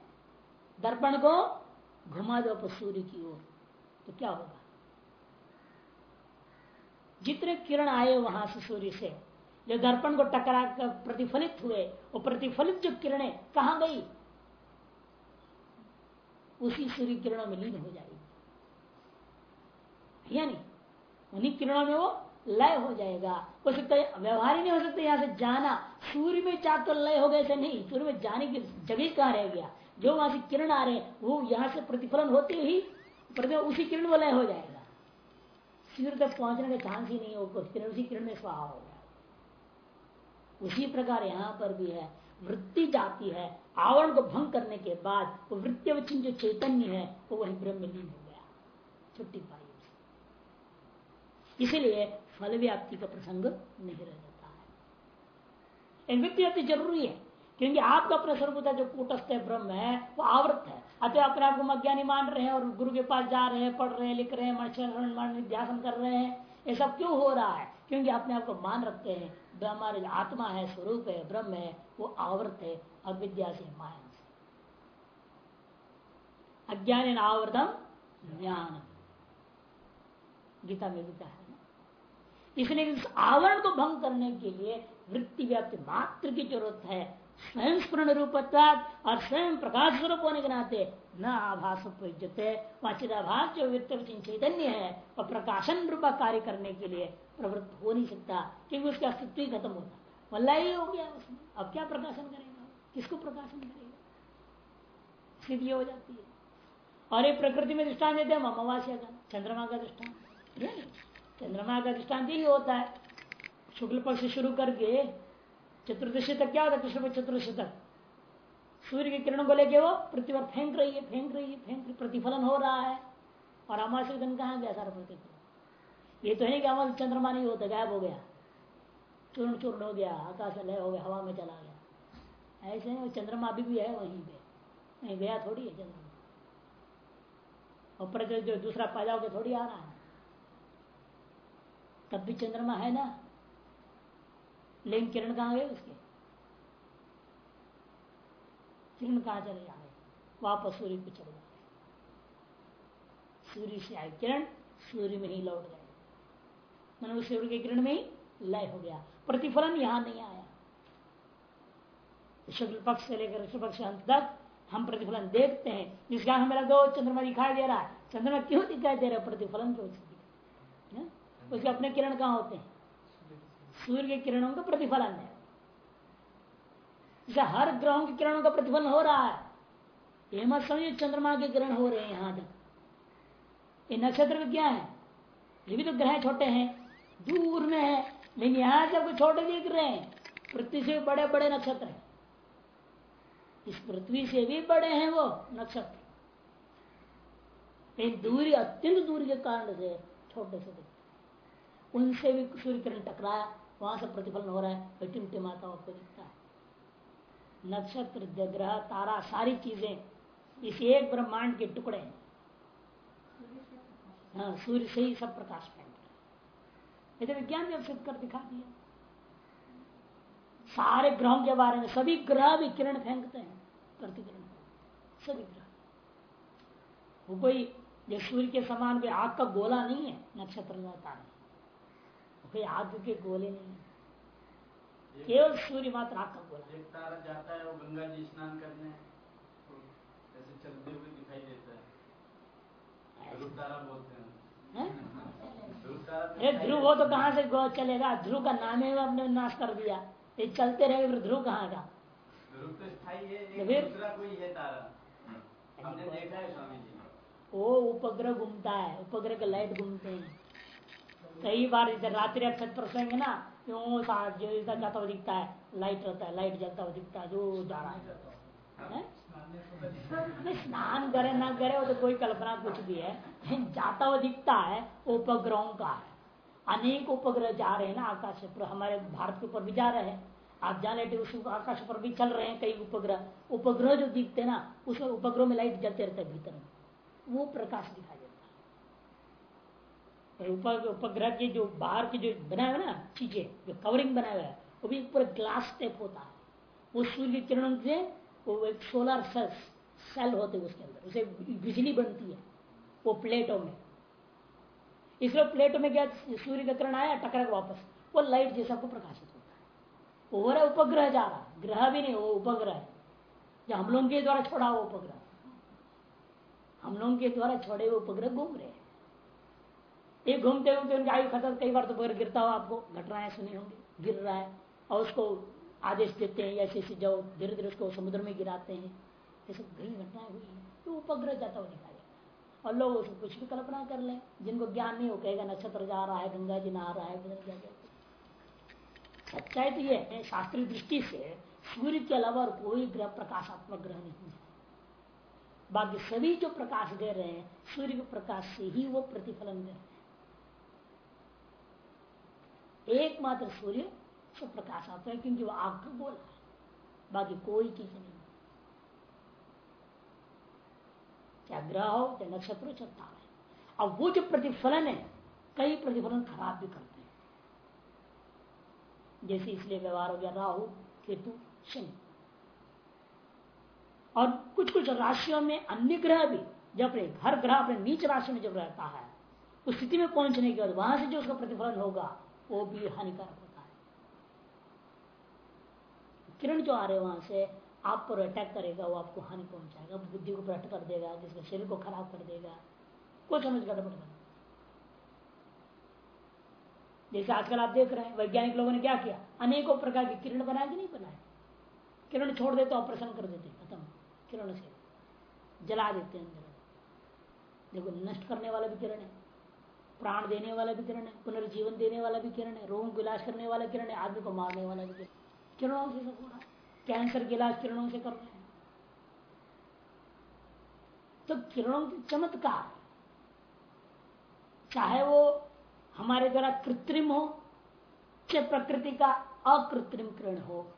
दर्पण को घुमा दो सूर्य की ओर तो क्या होगा? जितने किरण आए वहाँ से सूर्य से जो दर्पण को टकरा कर प्रतिफलित हुए वो प्रतिफलित जो किरणें कहा गई? उसी सूर्य किरणों में लीन हो जाएगी। यानी उन्हीं किरणों में वो लय हो जाएगा। हो सकता है व्यवहार ही नहीं हो सकता यहाँ से जाना। सूर्य में जाकर लय हो गए नहीं। सूर्य में जाने की जगह कहाँ रह गया? जो वहाँ से किरण आ रहे हैं, वो यहाँ से प्रतिफलन होते ही उसी किरण में लय हो जाएगा। सूर्य तक पहुँचने का चांस ही नहीं होगा किरण उसी किरण में स्वाहा हो गया उसी प्रकार यहाँ पर भी है, वृत्ति जाती है। आवरण को भंग करने के बाद वो वृत्ति वृत्तिवचिन जो चैतन्य है, वो वही ब्रह्म लीन हो गया, छुट्टी पाई इसलिए फल व्याप्ति का प्रसंग नहीं रह जाता है। व्यक्ति व्याप्ति ज़रूरी है, क्योंकि आपका अपना स्वरूप जो कूटस्थ है, ब्रह्म है, वो आवृत है। अतः अपने आप को अज्ञानी मान रहे हैं और गुरु के पास जा रहे हैं, पढ़ रहे हैं, लिख रहे हैं ध्यान कर रहे हैं। ये सब क्यों हो रहा है? क्योंकि अपने आप को मान रखते हैं। हमारे आत्मा है, स्वरूप है, ब्रह्म है, वो आवृत है, अविद्या से माया से। अज्ञान आवृतम ज्ञान। गीता में है है। इसलिए इस आवरण को भंग करने के लिए वृत्ति व्याप्ति मात्र की ज़रूरत है। स्वयं स्पूर्ण रूपत्वाद और स्वयं प्रकाश स्वरूप होने के नाते न आभास प्रयुजते चिदाभास जो वित्त चैतन्य है और प्रकाशन रूप कार्य करने के लिए प्रवृत्त हो नहीं सकता, क्योंकि उसका अस्तित्व ही खत्म होता वल्ला ही। हो गया उसमें। अब क्या प्रकाशन करेगा? किसको प्रकाशन करेगा? स्थिति हो जाती है। और ये प्रकृति में दृष्टान देते हैं अमावास्या का, चंद्रमा का दृष्टान चंद्रमा का दृष्टान यही होता है। शुक्ल पक्ष शुरू करके चतुर्दशी तक क्या होता है? कृष्ण चतुर्दशी तक। सूर्य की किरणों को लेके वो पृथ्वी पर फेंक रही है, फेंक रही है, फेंक रही प्रतिफलन हो रहा है। और अमावस्या दिन कहा गया सारा प्रतिफलन ये तो है कि अमावस्या चंद्रमा नहीं होता, गायब हो गया। चूर्ण चूर्ण हो गया, आकाश लय हो गया, हवा में चला गया। ऐसे नहीं चंद्रमा अभी भी है, वहीं पे। नहीं, गया थोड़ी है चंद्रमा। और जो दूसरा पैदा होकर थोड़ी आ रहा है। तब भी चंद्रमा है ना? लेकिन किरण कहाँ गए उसके? किरण कहाँ चले जा रहे वापस सूर्य पे चले जा रहे सूर्य से आए किरण, सूर्य में ही लौट गए। मैंने सूर्य के किरण में ही, लय हो गया। प्रतिफलन यहाँ नहीं आया। शुक्ल पक्ष से लेकर शुक्ल पक्ष अंत तक हम प्रतिफलन देखते हैं। जिसका हमें दो चंद्रमा दिखाई दे रहा है। चंद्रमा क्यों दिखाई दे रहा है? प्रतिफलन क्यों उसके अपने किरण कहाँ होते हैं? सूर्य के किरणों का प्रतिफलन है। जैसे हर ग्रहों के किरणों का प्रतिफलन हो रहा है, ये मत समझिए चंद्रमा के किरण हो रहे हैं यहाँ तक। ये नक्षत्र क्या है? ये भी तो ग्रह छोटे हैं, दूर में है, लेकिन यहाँ से छोटे दिख रहे हैं। पृथ्वी से बड़े बड़े नक्षत्र हैं। इस पृथ्वी से भी बड़े हैं वो नक्षत्र। एक दूरी अत्यंत दूरी के कारण से छोटे से उनसे भी सूर्य किरण टकराया। वहाँ से प्रतिफलन हो रहा है टिमटिमाता आपको दिखता है। नक्षत्र ग्रह तारा, सारी चीज़ें, इस एक ब्रह्मांड के टुकड़े हैं। हाँ सूर्य से ही सब प्रकाश फेंक रहे विज्ञान भी सिद्ध कर दिखा दिया। सारे ग्रहों के बारे में, सभी ग्रह भी किरण फेंकते हैं, प्रतिकिरण सभी ग्रह। वो कोई जो सूर्य के समान कोई आग का गोला नहीं है, नक्षत्र तारे कोई आग के गोले नहीं केवल सूर्य मात्र आग का गोला। एक तारा जाता है वो गंगा जी स्नान करने ऐसे चलते हुए दिखाई देता है। ध्रुव तारा बोलते हैं। अरे ध्रुव हो तो कहाँ से चलेगा? ध्रुव का नाम है अपने नाश कर दिया। ये चलते रहे फिर ध्रुव कहाँ का? ध्रुव तो स्थायी है तो दूसरा कोई है तारा। हमने देखा है स्वामी जी। वो उपग्रह घूमता है उपग्रह के लाइट घूमते हैं। कई बार इधर रात्रि अक्षत प्रसंग ना, क्यों जो जाता हुआ दिखता है लाइट रहता है लाइट जलता हुआ दिखता है जो जा रहा है। स्नान करे ना करे, वो तो कोई कल्पना कुछ भी है। जाता हुआ दिखता है, उपग्रहों का है। अनेक उपग्रह जा रहे हैं ना आकाश पर, हमारे भारत के ऊपर भी जा रहे हैं। आप जाने उस आकाश पर भी चल रहे हैं कई उपग्रह। उपग्रह जो दिखते ना उसमें उपग्रह में लाइट जलते रहते हैं भीतर में। वो प्रकाश दिखाई उपग्रह के जो बाहर की जो बनाए हुए ना, चीज़ें, जो कवरिंग बनाया हुआ है, वो भी पूरा ग्लास टाइप होता है। वो सूर्य किरणों से वो एक सोलर सेल सेल होते हैं उसके अंदर, उसे बिजली बनती है, वो प्लेटों में। इसलिए प्लेटों में क्या सूर्य का किरण आया, टकरा वापस, वो लाइट जैसा को प्रकाशित होता है। वो रहा उपग्रह जा रहा ग्रह भी नहीं, वो उपग्रह है, जो हम लोगों के द्वारा छोड़ा हुआ उपग्रह। हम लोगों के द्वारा छोड़े हुए उपग्रह घूम रहे हैं। ये घूमते घूमते उनकी आयु खत्म, कई बार तो बगैर गिरता हुआ आपको घटनाएँ सुनी होंगी, गिर रहा है, और उसको आदेश देते हैं, ऐसे ऐसे जाओ, धीरे धीरे उसको समुद्र में गिराते हैं। ये सब कई घटनाएँ हुई है। तो उपग्रह जाता हुआ दिखाई और लोग उसको कुछ भी कल्पना कर ले, जिनको ज्ञान नहीं हो कहेगा, नक्षत्र जा रहा है, गंगा जी नहा रहा है जा सच्चाई तो ये है, शास्त्रीय दृष्टि से सूर्य के अलावा कोई ग्रह प्रकाशात्मक ग्रह नहीं है। बाकी सभी जो प्रकाश दे रहे हैं, सूर्य के प्रकाश से ही वो प्रतिफलन दे रहे हैं। एकमात्र सूर्य से प्रकाश आता है, क्योंकि वो आग का है। बाकी कोई चीज़ नहीं। चाहे ग्रह हो, चाहे नक्षत्र हो, चाहे तारा। अब वो जो प्रतिफलन है, कई प्रतिफलन खराब भी करते हैं। जैसे इसलिए व्यवहार हो गया राहु, केतु, शनि। और कुछ कुछ राशियों में अन्य ग्रह भी जब अपने हर ग्रह, अपने नीच राशि में जब रहता है, उस स्थिति में पहुँचने के बाद वहाँ से जो उसका प्रतिफलन होगा वो भी हानिकारक होता है। किरण जो आ रहे वहाँ से, आप पर अटैक करेगा, वो आपको हानि पहुंचाएगा बुद्धि को भ्रष्ट कर देगा, जिसके शरीर को खराब कर देगा। कोई समझ गड़बड़ कर जैसे आजकल आप देख रहे हैं, वैज्ञानिक लोगों ने क्या किया? अनेकों प्रकार की किरण बनाया कि नहीं बनाया किरण छोड़ देते ऑपरेशन कर देते, खत्म, किरण से। जला देते अंदर। देखो, नष्ट करने वाला भी किरण है। प्राण देने वाला भी किरण है, पुनर्जीवन देने वाला भी किरण है, रोग इलाज करने वाला किरण है आदमी को मारने वाला भी किरण किरणों से सब हो। रहा कैंसर इलाज किरणों से कर रहे हैं। तो किरणों की चमत्कार चाहे वो हमारे द्वारा कृत्रिम हो, चाहे प्रकृति का अकृत्रिम किरण हो,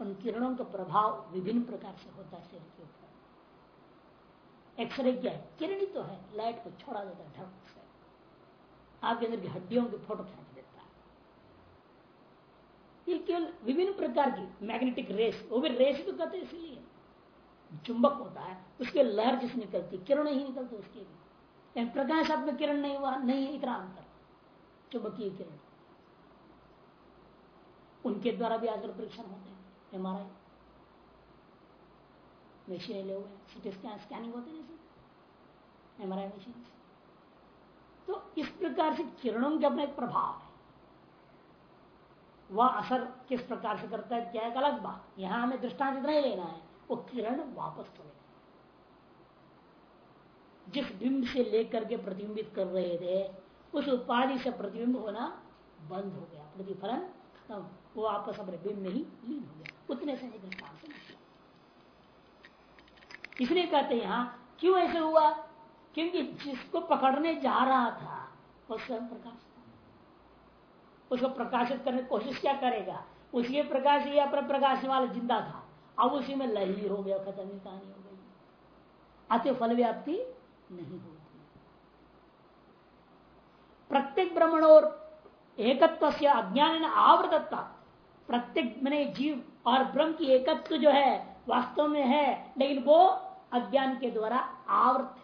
उन किरणों का प्रभाव विभिन्न प्रकार से होता है, शरीर के ऊपर। एक्सरे क्या है? किरण तो है, लाइट को छोड़ा देता है ढक से। आपके अंदर की हड्डियों की फ़ोटो खींच देता है। ये केवल विभिन्न प्रकार की मैग्नेटिक रेस, वो भी रेस तो कहते हैं इसलिए। चुंबक होता है, उसके लहर जिस निकलती, किरण ही निकलती उसके भी प्रकाशात्मक किरण नहीं हुआ, नहीं, इतना अंतर। चुंबकीय किरण। उनके द्वारा भी आजकल परीक्षण होते हैं एम आर आई मशीन ले हुए सिटी स्कैन स्कैनिंग होते हैं एम आर आई मशीन तो इस प्रकार से किरणों के अपना एक प्रभाव है। वह असर किस प्रकार से करता है, क्या एक अलग बात। यहाँ हमें दृष्टांत इतना ही लेना है, वो किरण वापस चले जिस बिंब से लेकर के प्रतिबिंबित कर रहे थे, उस उपाधि से प्रतिबिंब होना बंद हो गया, प्रतिफलन खत्म। वो आपस अपने बिंब में ही लीन हो गया। उतने से दृष्टान से इसलिए कहते हैं यहाँ, क्यों ऐसे हुआ? क्योंकि जिसको पकड़ने जा रहा था, वो स्वयं प्रकाश था। उसको प्रकाशित करने की कोशिश क्या करेगा? उसके प्रकाश या अपना प्रकाश वाला ज़िंदा था। अब उसी में लही हो गया खत्म ही कहानी हो गई। अति फल व्याप्ति नहीं होती। प्रत्येक ब्रह्मण और एकत्व से अज्ञान आवृतता प्रत्येक, मैंने जीव और ब्रह्म की एकत्व जो है, वास्तव में है, लेकिन वो अज्ञान के द्वारा आवृत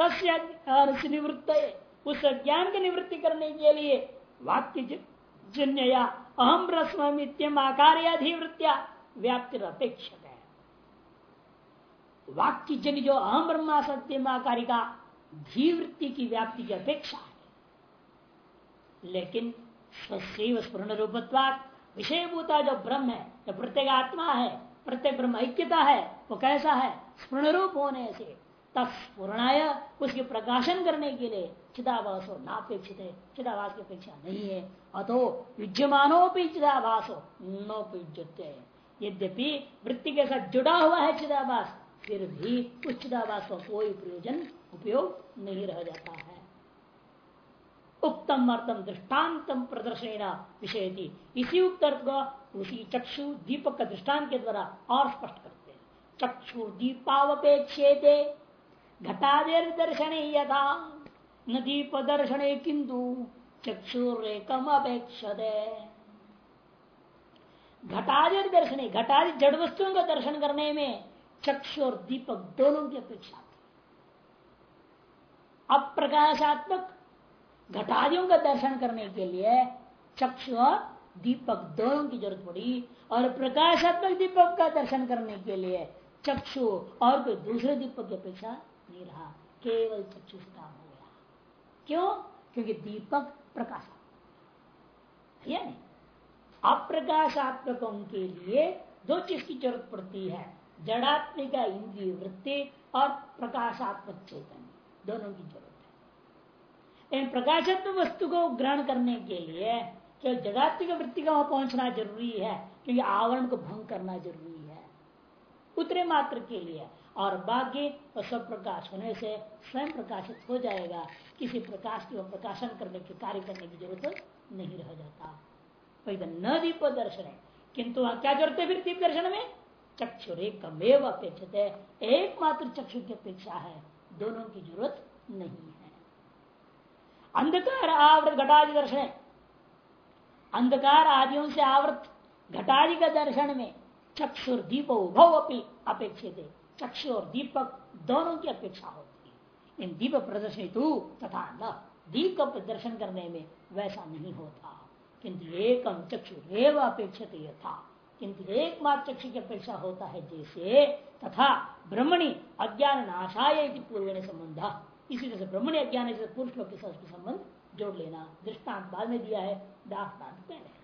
तस्य निवृत्त उस अज्ञान की निवृत्ति करने के लिए वाक्य जन्य अहम रस्म आकार अधिवृत्तिया व्याप्ति अपेक्षक है वाक्य जन जो अहम ब्रह्मा सत्यम आकारी धीवृत्ति की व्याप्ति की अपेक्षा है। लेकिन स्वशैव स्पूर्ण रूपत्वाद विषयभूता जो ब्रह्म है, जो प्रत्येक आत्मा है, प्रत्येक ब्रह्म ऐक्यता है, वो कैसा है? स्पूर्ण रूप होने से तत्पूर्णाय उसके प्रकाशन करने के लिए चिदाभास हो नापेक्षित है। चिदाभास की अपेक्षा नहीं है। अतो युज्यमानो भी चिदाभास हो नोपयुज्यते। यद्यपि वृत्ति के साथ जुड़ा हुआ है चिदाभास, फिर भी उस चिदाभास का कोई प्रयोजन, उपयोग नहीं रह जाता है। उक्तम अर्थम दृष्टान्तम प्रदर्शन विषय थी इसी उक्त अर्थ को उसी चक्षु दीपक का दृष्टांत के द्वारा और स्पष्ट करते हैं। चक्षु दीपावपेक्षे घटादेर दर्शन यथा न दीप दर्शन किंतु चक्षुरेकम अपेक्षते घटादि दर्शन घटादि जड़ वस्तुओं का दर्शन करने में चक्षु और दीपक दोनों की अपेक्षा अप्रकाशात्मक घटादियों का दर्शन करने के लिए चक्षु और दीपक दोनों की ज़रूरत पड़ी और प्रकाशात्मक दीपक का दर्शन करने के लिए चक्षु और कोई दूसरे दीपक की अपेक्षा नहीं रहा, केवल चक्षु से काम हो गया। क्यों? क्योंकि दीपक प्रकाश अप्रकाशात्मकों के लिए दो चीज़ की ज़रूरत पड़ती है, जड़ात्मिक इंद्रिय वृत्ति और प्रकाशात्मक चेतन। दोनों की ज़रूरत है। इन प्रकाशात्मक वस्तु को ग्रहण करने के लिए केवल जड़ात्मिक वृत्ति का वहाँ पहुँचना ज़रूरी है, क्योंकि आवरण को भंग करना ज़रूरी है। उतरे मात्र के लिए। और बाकी तो सब प्रकाश होने से स्वयं प्रकाशित हो जाएगा। किसी प्रकाश की प्रकाशन करने के, कार्य करने की ज़रूरत नहीं रह जाता। न दीप दर्शन है। किंतु वहाँ क्या है फिर दीप दर्शन में? चक्षुर एकमेव अपेक्षित। है एकमात्र चक्षु की अपेक्षा है। दोनों की ज़रूरत नहीं है। अंधकार आवृत घटादि दर्शन है। अंधकार आदियों से आवृत घटादि का दर्शन में चक्षुर दीप उभव अपेक्षित। है चक्षु और दीपक दोनों की अपेक्षा होती है। इन दीप प्रदर्शन तू तथा न, दीप का प्रदर्शन करने में वैसा नहीं होता। किंतु एकम चक्षु रेव अपेक्षित यथा। किंतु एकमात्र चक्षु की अपेक्षा होता है जैसे तथा ब्रह्मणी अज्ञान नाशाय पूर्व संबंध। इसी तरह से ब्रह्मणि अज्ञान से पुरुष लोग के साथ संबंध जोड़ लेना। दृष्टांत बाद में दिया है दाष्टान्त पहले।